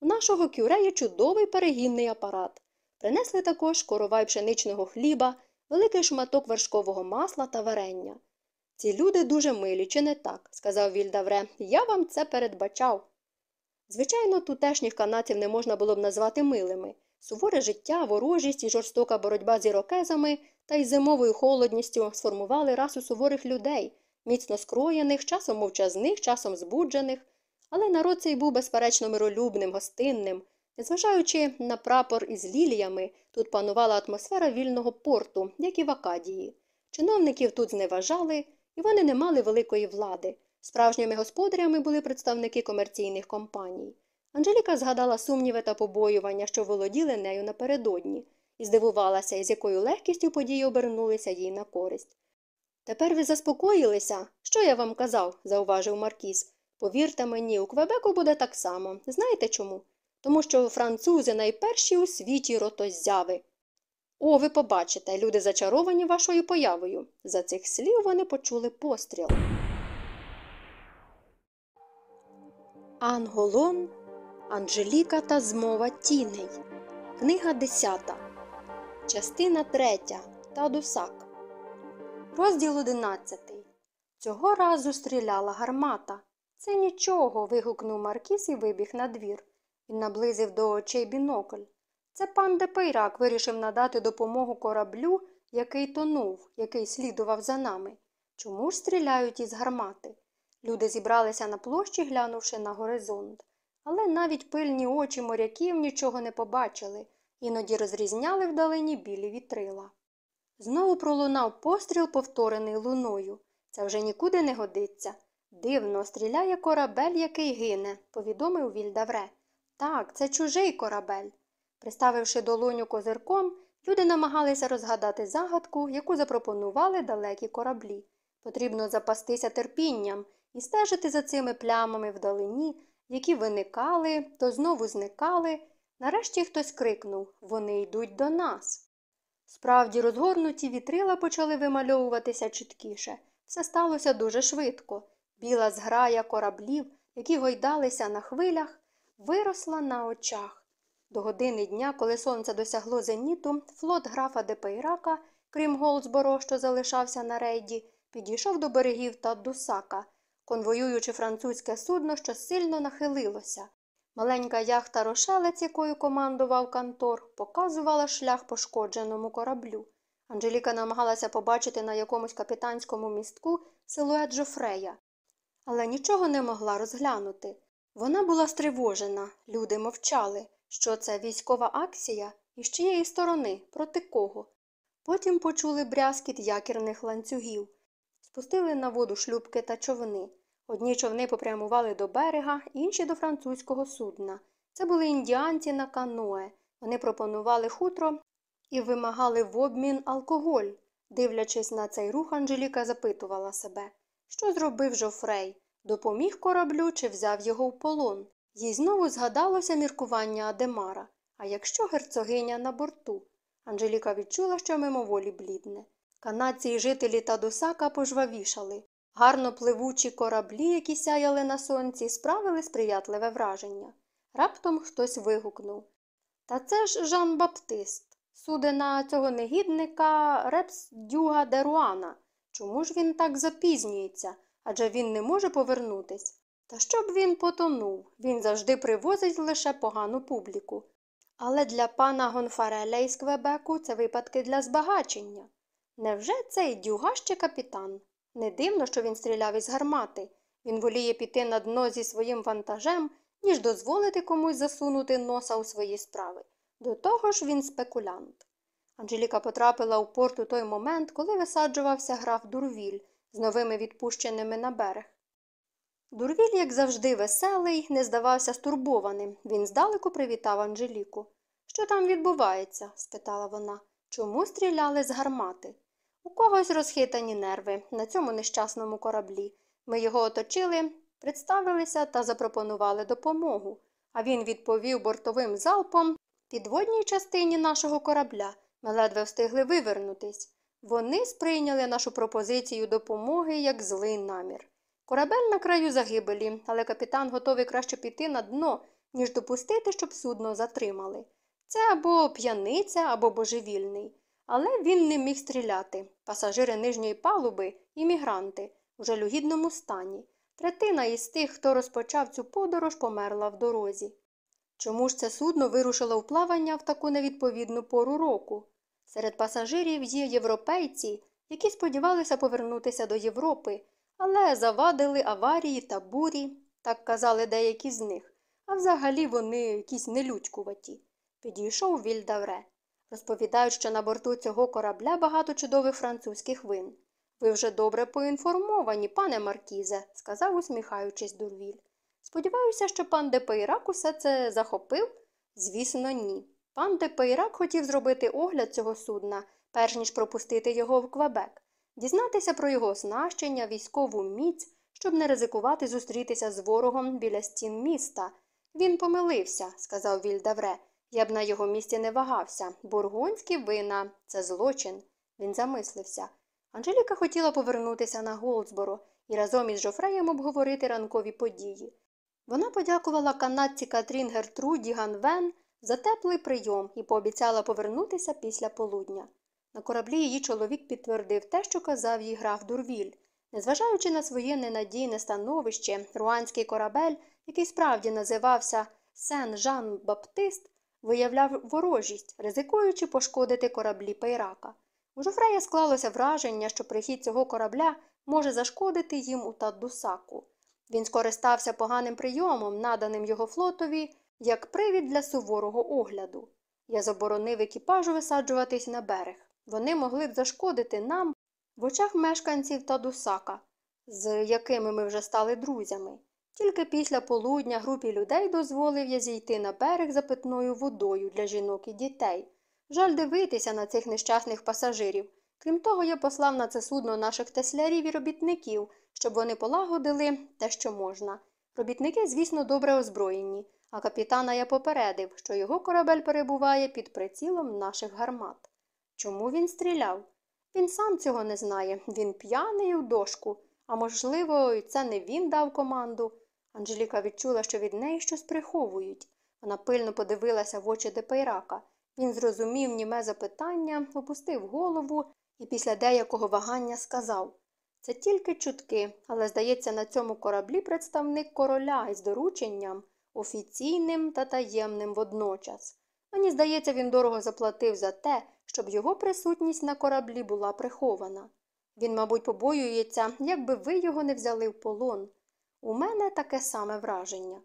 У нашого кюре є чудовий перегінний апарат. Принесли також коровай пшеничного хліба, великий шматок вершкового масла та варення. Ці люди дуже милі, чи не так, сказав Вільдавре, я вам це передбачав. Звичайно, тутешніх канадців не можна було б назвати милими. Суворе життя, ворожість і жорстока боротьба з ірокезами та із зимовою холодністю сформували расу суворих людей, міцно скроєних, часом мовчазних, часом збуджених, але народ цей був безперечно миролюбним, гостинним. Незважаючи на прапор із ліліями, тут панувала атмосфера вільного порту, як і в Акадії. Чиновників тут зневажали, і вони не мали великої влади. Справжніми господарями були представники комерційних компаній. Анжеліка згадала сумніви та побоювання, що володіли нею напередодні, і здивувалася, із якою легкістю події обернулися їй на користь. Тепер ви заспокоїлися? Що я вам казав? зауважив Маркіз. Повірте мені, у Квебеку буде так само. Знаєте чому? Тому що французи найперші у світі ротозяви. О, ви побачите, люди зачаровані вашою появою. За цих слів вони почули постріл. Анн Голон, Анжеліка та змова тіней. Книга 10. Частина 3. Тадусак. Розділ 11. Цього разу стріляла гармата. Це нічого. вигукнув Маркіз і вибіг на двір. Він наблизив до очей бінокль. Це пан Депейрак вирішив надати допомогу кораблю, який тонув, який слідував за нами. Чому ж стріляють із гармати? Люди зібралися на площі, глянувши на горизонт. Але навіть пильні очі моряків нічого не побачили, іноді розрізняли вдалині білі вітрила. Знову пролунав постріл, повторений луною. Це вже нікуди не годиться. Дивно, стріляє корабель, який гине, повідомив Вільдавре. Так, це чужий корабель. Приставивши долоню козирком, люди намагалися розгадати загадку, яку запропонували далекі кораблі. Потрібно запастися терпінням і стежити за цими плямами вдалині, які виникали, то знову зникали. Нарешті хтось крикнув Вони йдуть до нас. Справді, розгорнуті вітрила почали вимальовуватися чіткіше. Все сталося дуже швидко. Біла зграя кораблів, які гойдалися на хвилях, виросла на очах. До години дня, коли сонце досягло зеніту, флот графа Депейрака, крім Голдсборо, що залишався на рейді, підійшов до берегів Таддусака, конвоюючи французьке судно, що сильно нахилилося. Маленька яхта рошелець, якою командував Кантор, показувала шлях пошкодженому кораблю. Анжеліка намагалася побачити на якомусь капітанському містку силует Жофрея, але нічого не могла розглянути. Вона була стривожена, люди мовчали, що це військова акція і з чиєї сторони, проти кого. Потім почули брязкіт якірних ланцюгів, спустили на воду шлюбки та човни. Одні човни попрямували до берега, інші до французького судна. Це були індіанці на каное. Вони пропонували хутро і вимагали в обмін алкоголь. Дивлячись на цей рух, Анжеліка запитувала себе, що зробив Жофрей, допоміг кораблю чи взяв його в полон. Їй знову згадалося міркування Адемара. А якщо герцогиня на борту? Анжеліка відчула, що мимоволі блідне. Канадці й жителі Тадусака пожвавішали. Гарно пливучі кораблі, які сяяли на сонці, справили сприятливе враження. Раптом хтось вигукнув Та це ж Жан Баптист, судена цього негідника Репс Дюга Деруана. Чому ж він так запізнюється? Адже він не може повернутись. Та щоб він потонув, він завжди привозить лише погану публіку. Але для пана Гонфареля із Квебеку це випадки для збагачення. Невже цей дюга ще капітан? Не дивно, що він стріляв із гармати. Він воліє піти на дно зі своїм вантажем, ніж дозволити комусь засунути носа у свої справи. До того ж він спекулянт. Анжеліка потрапила у порт у той момент, коли висаджувався граф Дурвіль з новими відпущеними на берег. Дурвіль, як завжди, веселий, не здавався стурбованим. Він здалеку привітав Анжеліку. Що там відбувається? спитала вона. Чому стріляли з гармати? У когось розхитані нерви на цьому нещасному кораблі. Ми його оточили, представилися та запропонували допомогу. А він відповів бортовим залпом підводній частині нашого корабля. Ми ледве встигли вивернутись. Вони сприйняли нашу пропозицію допомоги як злий намір. Корабель на краю загибелі, але капітан готовий краще піти на дно, ніж допустити, щоб судно затримали. Це або п'яниця, або божевільний. Але він не міг стріляти. Пасажири нижньої палуби, іммігранти, у жалюгідному стані. Третина із тих, хто розпочав цю подорож, померла в дорозі. Чому ж це судно вирушило в плавання в таку невідповідну пору року? Серед пасажирів є європейці, які сподівалися повернутися до Європи, але завадили аварії та бурі, так казали деякі з них, а взагалі вони якісь нелюдькуваті. Підійшов Вільдавре. Розповідають, що на борту цього корабля багато чудових французьких вин. Ви вже добре поінформовані, пане Маркізе, сказав, усміхаючись Дурвіль. Сподіваюся, що пан Депейрак усе це захопив? Звісно, ні. Пан Депейрак хотів зробити огляд цього судна, перш ніж пропустити його в Квебек, дізнатися про його оснащення, військову міць, щоб не ризикувати зустрітися з ворогом біля стін міста. Він помилився, сказав Вільдавре. Я б на його місці не вагався. Бургунські вина це злочин. Він замислився. Анжеліка хотіла повернутися на Голдсборо і разом із Жофреєм обговорити ранкові події. Вона подякувала канадці Катрін Гертруді Ганвен за теплий прийом і пообіцяла повернутися після полудня. На кораблі її чоловік підтвердив те, що казав їй граф Дурвіль. Незважаючи на своє ненадійне становище, руанський корабель, який справді називався Сен Жан Баптист, виявляв ворожість, ризикуючи пошкодити кораблі Пейрака. У Жофрея склалося враження, що прихід цього корабля може зашкодити їм у Таддусаку. Він скористався поганим прийомом, наданим його флотові, як привід для суворого огляду. Я заборонив екіпажу висаджуватись на берег. Вони могли б зашкодити нам в очах мешканців Тадусака, з якими ми вже стали друзями. Тільки після полудня групі людей дозволив я зійти на берег за питною водою для жінок і дітей. Жаль дивитися на цих нещасних пасажирів. Крім того, я послав на це судно наших теслярів і робітників, щоб вони полагодили те, що можна. Робітники, звісно, добре озброєні, а капітана я попередив, що його корабель перебуває під прицілом наших гармат. Чому він стріляв? Він сам цього не знає. Він п'яний у дошку. А можливо, і це не він дав команду. Анжеліка відчула, що від неї щось приховують. Вона пильно подивилася в очі Депейрака. Він зрозумів німе запитання, опустив голову і після деякого вагання сказав це тільки чутки, але, здається, на цьому кораблі представник короля із дорученням, офіційним та таємним водночас. Мені здається, він дорого заплатив за те, щоб його присутність на кораблі була прихована. Він, мабуть, побоюється, якби ви його не взяли в полон. У мене таке саме враження.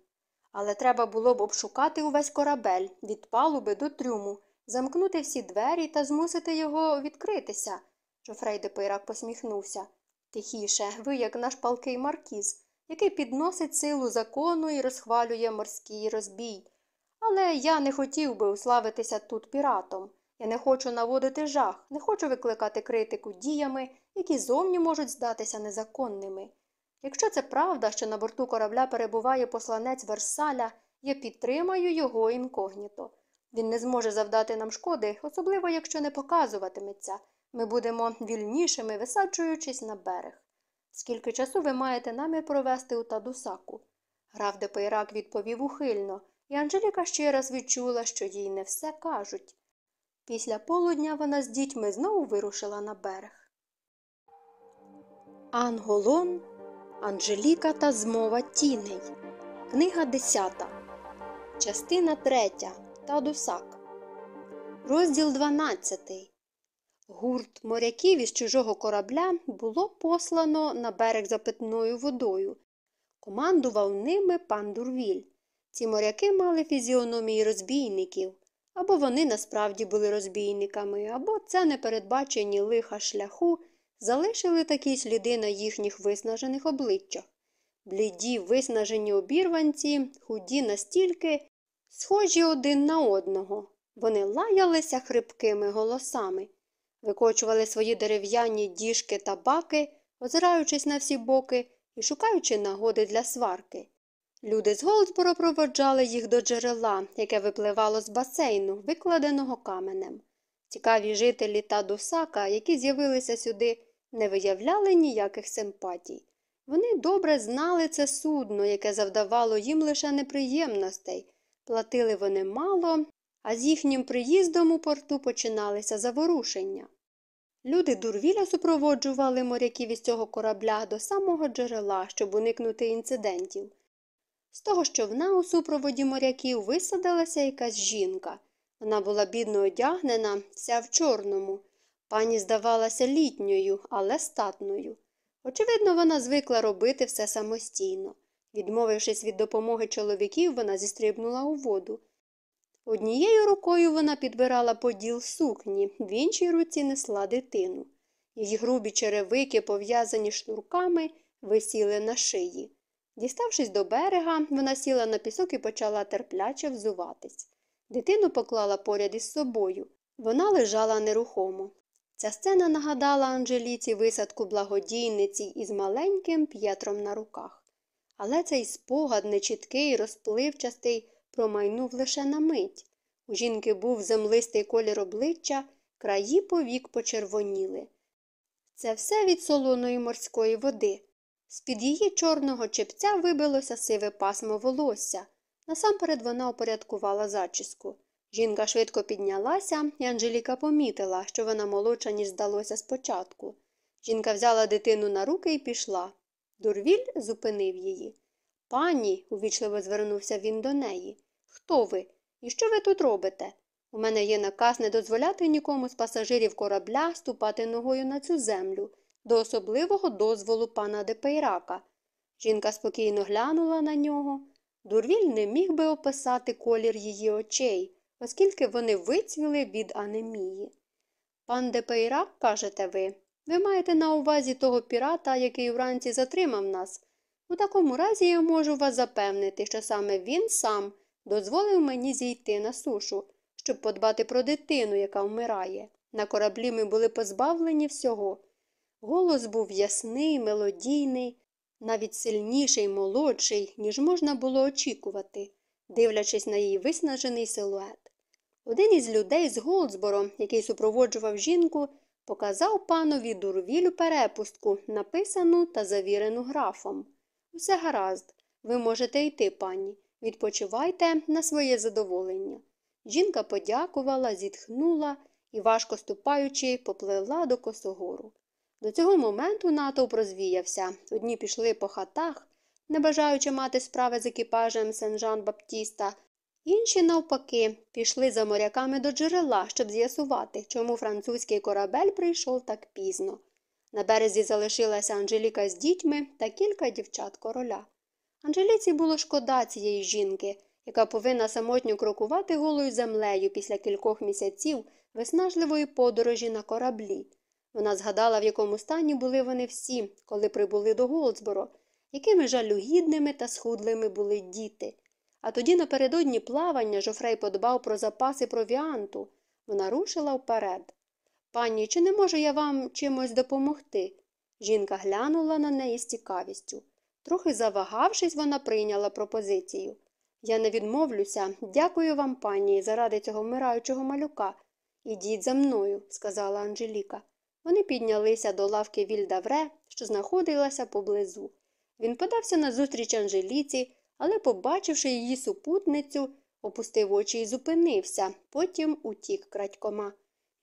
Але треба було б обшукати увесь корабель від палуби до трюму, замкнути всі двері та змусити його відкритися. Жофрей де Пейрак посміхнувся. Тихіше, ви, як наш палкий маркіз, який підносить силу закону і розхвалює морський розбій. Але я не хотів би уславитися тут піратом. Я не хочу наводити жах, не хочу викликати критику діями, які зовні можуть здатися незаконними. Якщо це правда, що на борту корабля перебуває посланець Версаля, я підтримаю його інкогніто. Він не зможе завдати нам шкоди, особливо якщо не показуватиметься. Ми будемо вільнішими, висаджуючись на берег. Скільки часу ви маєте намір провести у Тадусаку? Граф Депейрак відповів ухильно, і Анжеліка ще раз відчула, що їй не все кажуть. Після полудня вона з дітьми знову вирушила на берег. Анголон, Анжеліка та змова тіней. Книга 10. Частина 3. Тадусак. Розділ 12. Гурт моряків із чужого корабля було послано на берег за питною водою. Командував ними пан Дурвіль. Ці моряки мали фізіономії розбійників. Або вони насправді були розбійниками, або це непередбачені лиха шляху залишили такі сліди на їхніх виснажених обличчях. Бліді, виснажені обірванці, худі настільки, схожі один на одного. Вони лаялися хрипкими голосами, викочували свої дерев'яні діжки та баки, озираючись на всі боки і шукаючи нагоди для сварки. Люди з Голдсборо проводжали їх до джерела, яке випливало з басейну, викладеного каменем. Цікаві жителі та досака, які з'явилися сюди, не виявляли ніяких симпатій. Вони добре знали це судно, яке завдавало їм лише неприємностей. Платили вони мало, а з їхнім приїздом у порту починалися заворушення. Люди дурвіля супроводжували моряків із цього корабля до самого джерела, щоб уникнути інцидентів. З того човна у супроводі моряків висадилася якась жінка. Вона була бідно одягнена, вся в чорному. Пані здавалася літньою, але статною. Очевидно, вона звикла робити все самостійно. Відмовившись від допомоги чоловіків, вона зістрибнула у воду. Однією рукою вона підбирала поділ сукні, в іншій руці несла дитину. Її грубі черевики, пов'язані шнурками, висіли на шиї. Діставшись до берега, вона сіла на пісок і почала терпляче взуватись. Дитину поклала поряд із собою. Вона лежала нерухомо. Ця сцена нагадала Анжеліці висадку благодійниці із маленьким п'єтром на руках. Але цей спогад, нечіткий, розпливчастий, промайнув лише на мить. У жінки був землистий колір обличчя, краї повік почервоніли. Це все від солоної морської води. З-під її чорного чепця вибилося сиве пасмо волосся. Насамперед вона упорядкувала зачіску. Жінка швидко піднялася, і Анжеліка помітила, що вона молодша, ніж здалося спочатку. Жінка взяла дитину на руки і пішла. Дурвіль зупинив її. Пані, увічливо звернувся він до неї. Хто ви? І що ви тут робите? У мене є наказ не дозволяти нікому з пасажирів корабля ступати ногою на цю землю до особливого дозволу пана Депейрака. Жінка спокійно глянула на нього. Дурвіль не міг би описати колір її очей, оскільки вони вицвіли від анемії. Пан Депейрак, кажете ви, ви маєте на увазі того пірата, який вранці затримав нас. У такому разі я можу вас запевнити, що саме він сам дозволив мені зійти на сушу, щоб подбати про дитину, яка вмирає. На кораблі ми були позбавлені всього. Голос був ясний, мелодійний, навіть сильніший, молодший, ніж можна було очікувати, дивлячись на її виснажений силует. Один із людей з Голдсборо, який супроводжував жінку, показав панові дурвілю перепустку, написану та завірену графом. Усе гаразд, ви можете йти, пані. Відпочивайте на своє задоволення. Жінка подякувала, зітхнула і, важко ступаючи, попливла до косогору. До цього моменту натовп розвіявся. Одні пішли по хатах, не бажаючи мати справи з екіпажем Сен-Жан Баптіста, інші, навпаки, пішли за моряками до джерела, щоб з'ясувати, чому французький корабель прийшов так пізно. На березі залишилася Анжеліка з дітьми та кілька дівчат короля. Анжеліці було шкода цієї жінки, яка повинна самотньо крокувати голою землею після кількох місяців виснажливої подорожі на кораблі. Вона згадала, в якому стані були вони всі, коли прибули до Голдсборо, якими жалюгідними та схудлими були діти. А тоді напередодні плавання Жофрей подбав про запаси провіанту. Вона рушила вперед. Пані, чи не можу я вам чимось допомогти? Жінка глянула на неї з цікавістю. Трохи завагавшись, вона прийняла пропозицію. Я не відмовлюся, дякую вам, пані, заради цього вмираючого малюка. Ідіть за мною, сказала Анжеліка. Вони піднялися до лавки Вільдавре, що знаходилася поблизу. Він подався назустріч Анжеліці, але, побачивши її супутницю, опустив очі і зупинився, потім утік крадькома.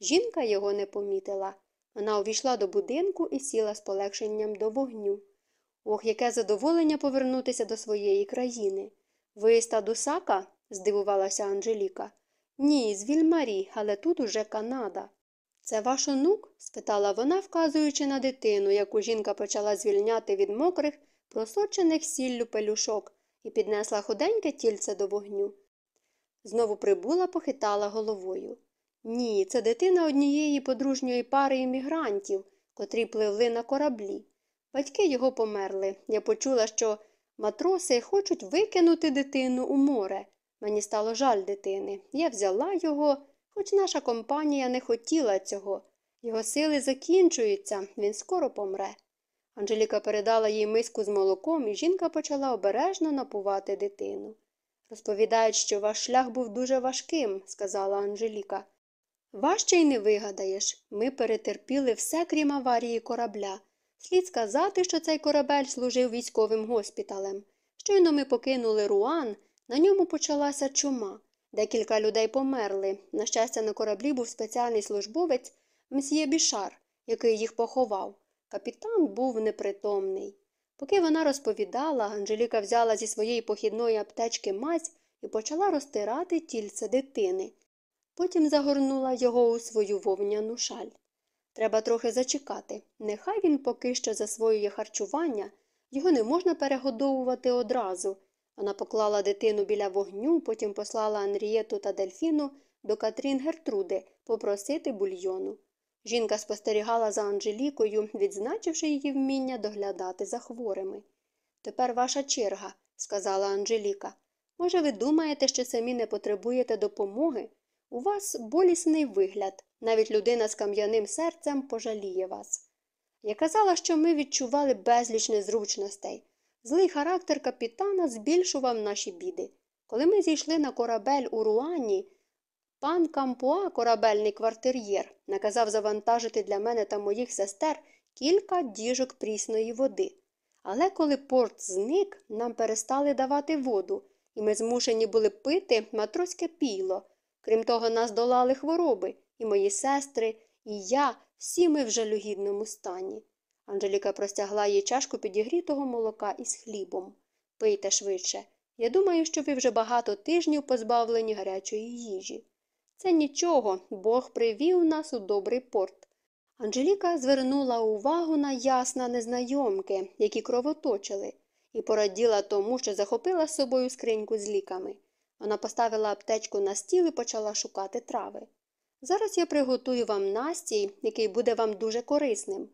Жінка його не помітила. Вона увійшла до будинку і сіла з полегшенням до вогню. Ох, яке задоволення повернутися до своєї країни. Ви з Тадусака? здивувалася Анжеліка. Ні, з Вільмарі, але тут уже Канада. Це ваш онук? спитала вона, вказуючи на дитину, яку жінка почала звільняти від мокрих, просочених сіллю пелюшок, і піднесла худеньке тільце до вогню. Знову прибула, похитала головою. Ні, це дитина однієї подружньої пари іммігрантів, котрі пливли на кораблі. Батьки його померли. Я почула, що матроси хочуть викинути дитину у море. Мені стало жаль дитини. Я взяла його, хоч наша компанія не хотіла цього. Його сили закінчуються, він скоро помре. Анжеліка передала їй миску з молоком, і жінка почала обережно напувати дитину. Розповідають, що ваш шлях був дуже важким, сказала Анжеліка. Важче й не вигадаєш. Ми перетерпіли все, крім аварії корабля. Слід сказати, що цей корабель служив військовим госпіталем. Щойно ми покинули Руан, на ньому почалася чума. Декілька людей померли. На щастя, на кораблі був спеціальний службовець мсьє Бішар, який їх поховав. Капітан був непритомний. Поки вона розповідала, Анжеліка взяла зі своєї похідної аптечки мазь і почала розтирати тільце дитини. Потім загорнула його у свою вовняну шаль. Треба трохи зачекати. Нехай він поки що засвоює харчування, його не можна перегодовувати одразу. Вона поклала дитину біля вогню, потім послала Анрієту та Дельфіну до Катрін Гертруди попросити бульйону. Жінка спостерігала за Анжелікою, відзначивши її вміння доглядати за хворими. Тепер ваша черга, сказала Анжеліка. Може, ви думаєте, що самі не потребуєте допомоги? У вас болісний вигляд, навіть людина з кам'яним серцем пожаліє вас. Я казала, що ми відчували безліч незручностей. Злий характер капітана збільшував наші біди. Коли ми зійшли на корабель у Руані, пан Кампуа, корабельний квартир'єр, наказав завантажити для мене та моїх сестер кілька діжок прісної води. Але коли порт зник, нам перестали давати воду, і ми змушені були пити матроське піло. Крім того, нас долали хвороби, і мої сестри, і я, всі ми в жалюгідному стані. Анжеліка простягла їй чашку підігрітого молока із хлібом. Пийте швидше. Я думаю, що ви вже багато тижнів позбавлені гарячої їжі. Це нічого, Бог привів нас у добрий порт. Анжеліка звернула увагу на ясна незнайомки, які кровоточили, і пораділа тому, що захопила з собою скриньку з ліками. Вона поставила аптечку на стіл і почала шукати трави. Зараз я приготую вам настій, який буде вам дуже корисним.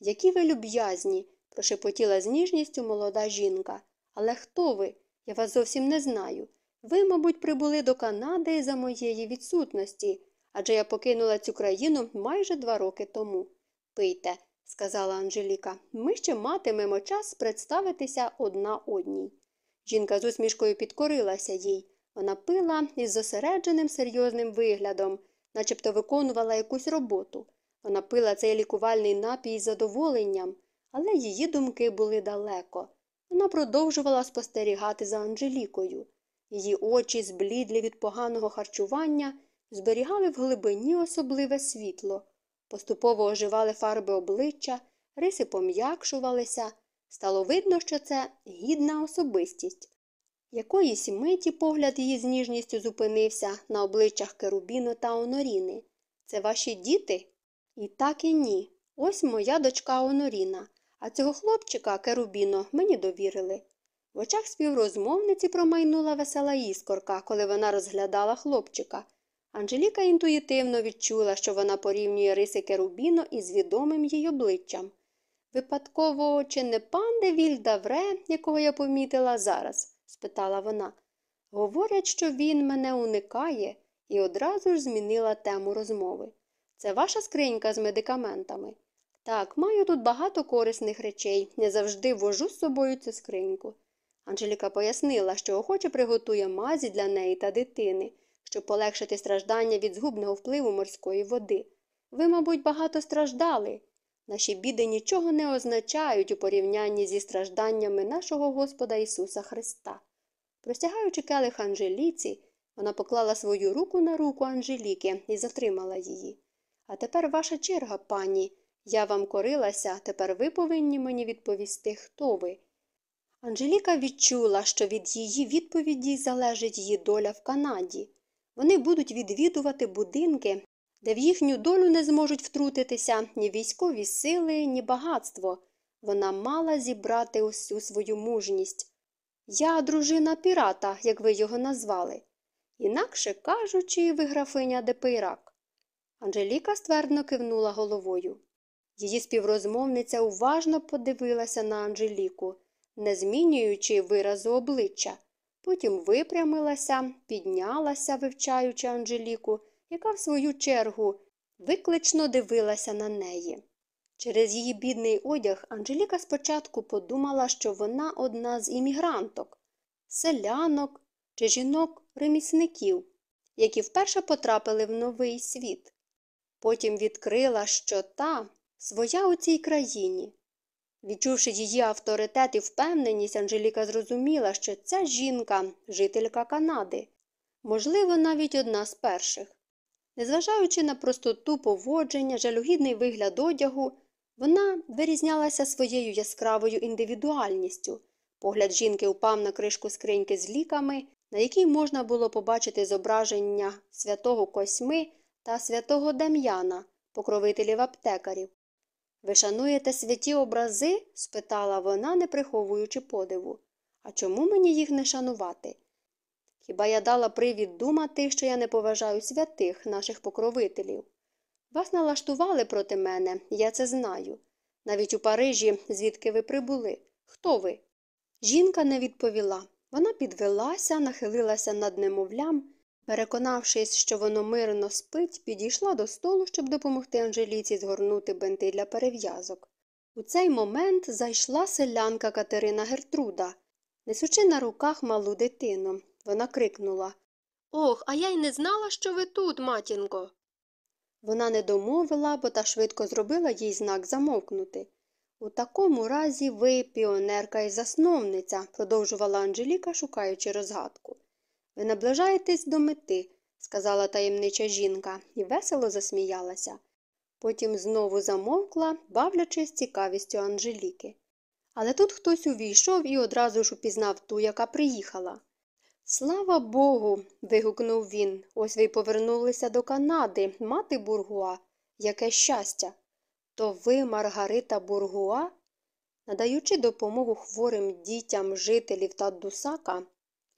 Які ви люб'язні, прошепотіла з ніжністю молода жінка. Але хто ви? Я вас зовсім не знаю. Ви, мабуть, прибули до Канади за моєї відсутності, адже я покинула цю країну майже два роки тому. Пийте, сказала Анжеліка, ми ще матимемо час представитися одна одній. Жінка з усмішкою підкорилася їй. Вона пила із зосередженим серйозним виглядом, начебто виконувала якусь роботу. Вона пила цей лікувальний напій з задоволенням, але її думки були далеко. Вона продовжувала спостерігати за Анжелікою. Її очі, зблідлі від поганого харчування, зберігали в глибині особливе світло, поступово оживали фарби обличчя, риси пом'якшувалися. Стало видно, що це гідна особистість. Якоїсь миті погляд її з ніжністю зупинився на обличчях Керубіно та Оноріни. Це ваші діти? І так і ні. Ось моя дочка Оноріна, а цього хлопчика Керубіно мені довірили. В очах співрозмовниці промайнула весела іскорка, коли вона розглядала хлопчика. Анжеліка інтуїтивно відчула, що вона порівнює риси Керубіно із відомим їй обличчям. Випадково, чи не пан де Вільдавре, якого я помітила зараз? Спитала вона. Говорять, що він мене уникає, і одразу ж змінила тему розмови. Це ваша скринька з медикаментами? Так, маю тут багато корисних речей, не завжди вожу з собою цю скриньку. Анжеліка пояснила, що охоче приготує мазі для неї та дитини, щоб полегшити страждання від згубного впливу морської води. Ви, мабуть, багато страждали. Наші біди нічого не означають у порівнянні зі стражданнями нашого Господа Ісуса Христа. Простягаючи келих Анжеліці, вона поклала свою руку на руку Анжеліки і затримала її. А тепер ваша черга, пані. Я вам корилася, тепер ви повинні мені відповісти, хто ви. Анжеліка відчула, що від її відповіді залежить її доля в Канаді. Вони будуть відвідувати будинки, де в їхню долю не зможуть втрутитися ні військові сили, ні багатство. Вона мала зібрати усю свою мужність. Я дружина пірата, як ви його назвали. Інакше кажучи, ви графиня Депейрак. Анжеліка ствердно кивнула головою. Її співрозмовниця уважно подивилася на Анжеліку, не змінюючи виразу обличчя. Потім випрямилася, піднялася, вивчаючи Анжеліку, яка, в свою чергу, виклично дивилася на неї. Через її бідний одяг Анжеліка спочатку подумала, що вона одна з іммігранток, селянок чи жінок-ремісників, які вперше потрапили в новий світ. Потім відкрила, що та своя у цій країні. Відчувши її авторитет і впевненість, Анжеліка зрозуміла, що ця жінка жителька Канади, можливо, навіть одна з перших. Незважаючи на простоту поводження, жалюгідний вигляд одягу, вона вирізнялася своєю яскравою індивідуальністю. Погляд жінки упав на кришку скриньки з ліками, на якій можна було побачити зображення святого Косьми та святого Дем'яна, покровителів аптекарів. Ви шануєте святі образи? спитала вона, не приховуючи подиву. А чому мені їх не шанувати? Хіба я дала привід думати, що я не поважаю святих наших покровителів? Вас налаштували проти мене, я це знаю. Навіть у Парижі, звідки ви прибули. Хто ви? Жінка не відповіла. Вона підвелася, нахилилася над немовлям, переконавшись, що воно мирно спить, підійшла до столу, щоб допомогти Анжеліці згорнути бенти для перев'язок. У цей момент зайшла селянка Катерина Гертруда, несучи на руках малу дитину. Вона крикнула Ох, а я й не знала, що ви тут, матінко. Вона не домовила, бо та швидко зробила їй знак замовкнути. У такому разі ви піонерка і засновниця, продовжувала Анжеліка, шукаючи розгадку. Ви наближаєтесь до мети, сказала таємнича жінка, і весело засміялася. Потім знову замовкла, бавлячись цікавістю Анжеліки. Але тут хтось увійшов і одразу ж упізнав ту, яка приїхала. Слава Богу. вигукнув він. Ось ви повернулися до Канади, мати Бургуа. Яке щастя. То ви, Маргарита Бургуа? Надаючи допомогу хворим дітям жителів та дусака,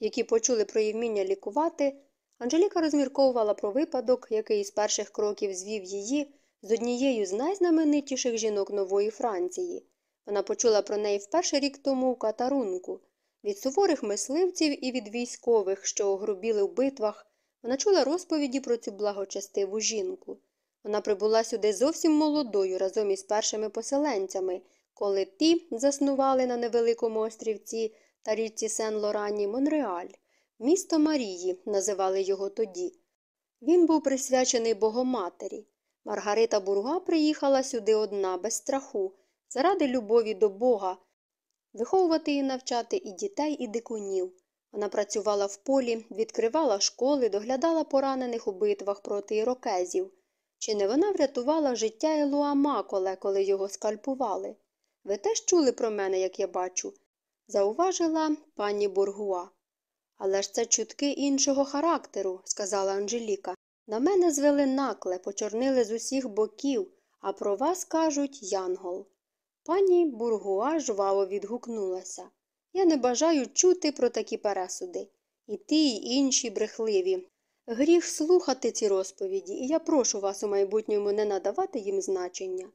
які почули про її вміння лікувати, Анжеліка розмірковувала про випадок, який з перших кроків звів її з однією з найзнаменитіших жінок нової Франції. Вона почула про неї вперше рік тому у катарунку. Від суворих мисливців і від військових, що огрубіли в битвах, вона чула розповіді про цю благочестиву жінку. Вона прибула сюди зовсім молодою разом із першими поселенцями, коли ті заснували на невеликому острівці та річці Сен Лорані Монреаль. Місто Марії називали його тоді. Він був присвячений Богоматері. Маргарита Бурга приїхала сюди одна, без страху, заради любові до Бога, виховувати і навчати і дітей, і дикунів. Вона працювала в полі, відкривала школи, доглядала поранених у битвах проти ірокезів. Чи не вона врятувала життя Елуа Маколе, коли його скальпували? Ви теж чули про мене, як я бачу, зауважила пані Бургуа. Але ж це чутки іншого характеру, сказала Анжеліка. На мене звели накле, почорнили з усіх боків, а про вас кажуть Янгол. Пані Бургуа жваво відгукнулася. Я не бажаю чути про такі пересуди. І ті, й інші брехливі. Гріх слухати ці розповіді, і я прошу вас у майбутньому не надавати їм значення.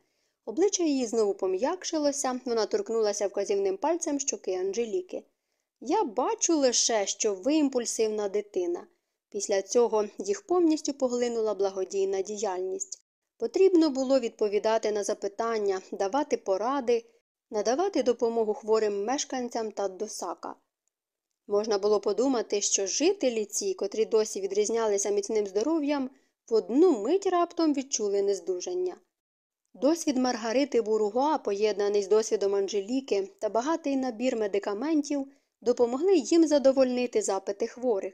Обличчя її знову пом'якшилося, вона торкнулася вказівним пальцем щоки Анжеліки. Я бачу лише, що ви імпульсивна дитина. Після цього їх повністю поглинула благодійна діяльність. Потрібно було відповідати на запитання, давати поради, надавати допомогу хворим мешканцям та досака. Можна було подумати, що жителі ці, котрі досі відрізнялися міцним здоров'ям, в одну мить раптом відчули нездужання. Досвід Маргарити Буругуа, поєднаний з досвідом Анжеліки та багатий набір медикаментів, допомогли їм задовольнити запити хворих.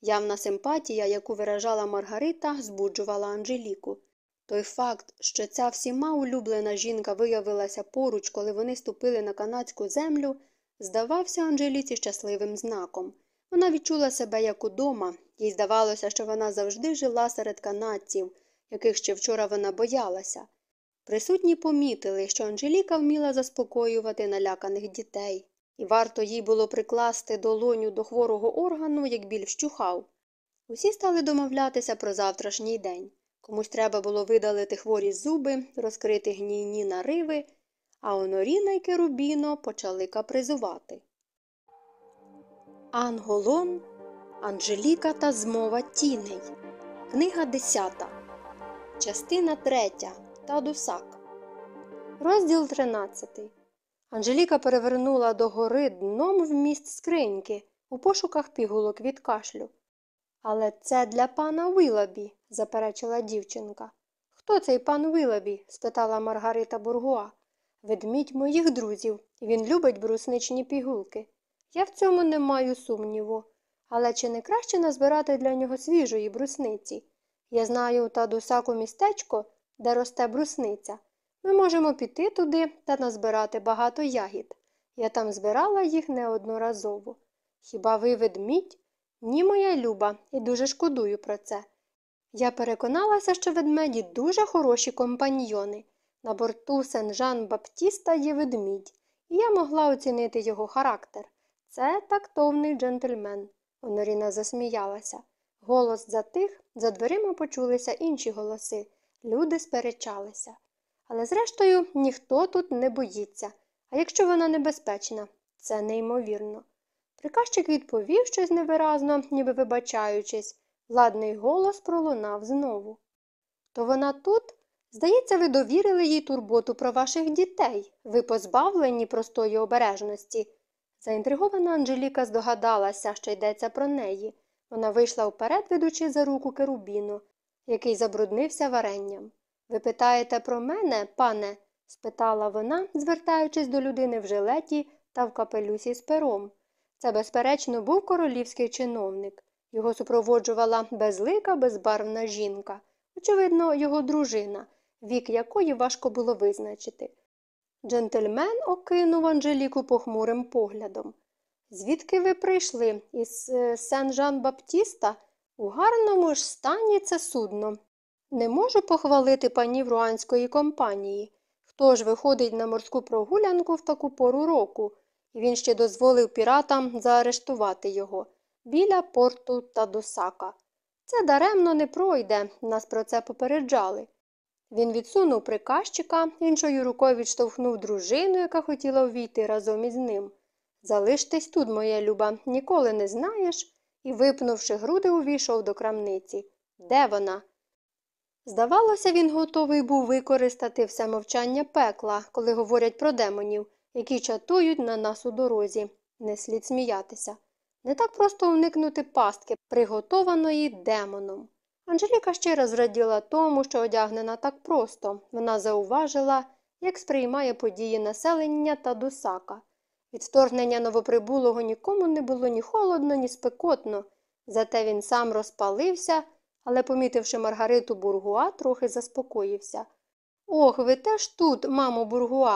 Явна симпатія, яку виражала Маргарита, збуджувала Анжеліку. Той факт, що ця всіма улюблена жінка виявилася поруч, коли вони ступили на канадську землю, здавався Анжеліці щасливим знаком. Вона відчула себе як удома, їй здавалося, що вона завжди жила серед канадців, яких ще вчора вона боялася. Присутні помітили, що Анжеліка вміла заспокоювати наляканих дітей, і варто їй було прикласти долоню до хворого органу, як біль вщухав. Усі стали домовлятися про завтрашній день. Комусь треба було видалити хворі зуби, розкрити гнійні нариви, а Оноріна й Керубіно почали капризувати. Анголон, Анжеліка та змова тіней. Книга 10. Частина 3. Тадусак. Розділ 13. Анжеліка перевернула догори дном вміст скриньки у пошуках пігулок від кашлю. Але це для пана Вилабі, заперечила дівчинка. Хто цей пан Вилабі? спитала Маргарита Бургуа. Ведмідь моїх друзів, він любить брусничні пігулки. Я в цьому не маю сумніву. Але чи не краще назбирати для нього свіжої брусниці? Я знаю у Тадусаку містечко, де росте брусниця. Ми можемо піти туди та назбирати багато ягід. Я там збирала їх неодноразово. Хіба ви ведмідь? Ні, моя люба, і дуже шкодую про це. Я переконалася, що ведмеді дуже хороші компаньйони. На борту сен Жан Баптіста є ведмідь, і я могла оцінити його характер. Це тактовний джентльмен. Оноріна засміялася. Голос затих, за дверима почулися інші голоси. Люди сперечалися. Але, зрештою, ніхто тут не боїться. А якщо вона небезпечна, це неймовірно. Приказчик відповів щось невиразно, ніби вибачаючись. Ладний голос пролунав знову. То вона тут? Здається, ви довірили їй турботу про ваших дітей. Ви позбавлені простої обережності. Заінтригована Анжеліка здогадалася, що йдеться про неї. Вона вийшла вперед, ведучи за руку керубіну, який забруднився варенням. Ви питаєте про мене, пане? спитала вона, звертаючись до людини в жилеті та в капелюсі з пером. Це, безперечно, був королівський чиновник. Його супроводжувала безлика, безбарвна жінка, очевидно, його дружина, вік якої важко було визначити. Джентльмен окинув Анжеліку похмурим поглядом. Звідки ви прийшли? Із е, сен Жан Баптіста? У гарному ж стані це судно. Не можу похвалити панів руанської компанії. Хто ж виходить на морську прогулянку в таку пору року? І він ще дозволив піратам заарештувати його біля порту та досака. Це даремно не пройде, нас про це попереджали. Він відсунув приказчика, іншою рукою відштовхнув дружину, яка хотіла увійти разом із ним. Залиштесь тут, моя люба, ніколи не знаєш, і, випнувши груди, увійшов до крамниці. Де вона? Здавалося, він готовий був використати все мовчання пекла, коли говорять про демонів, які чатують на нас у дорозі. Не слід сміятися. Не так просто уникнути пастки, приготованої демоном. Анжеліка раз зраділа тому, що одягнена так просто. Вона зауважила, як сприймає події населення та дусака. Від вторгнення новоприбулого нікому не було ні холодно, ні спекотно. Зате він сам розпалився, але, помітивши Маргариту Бургуа, трохи заспокоївся. Ох, ви теж тут, мамо Бургуа,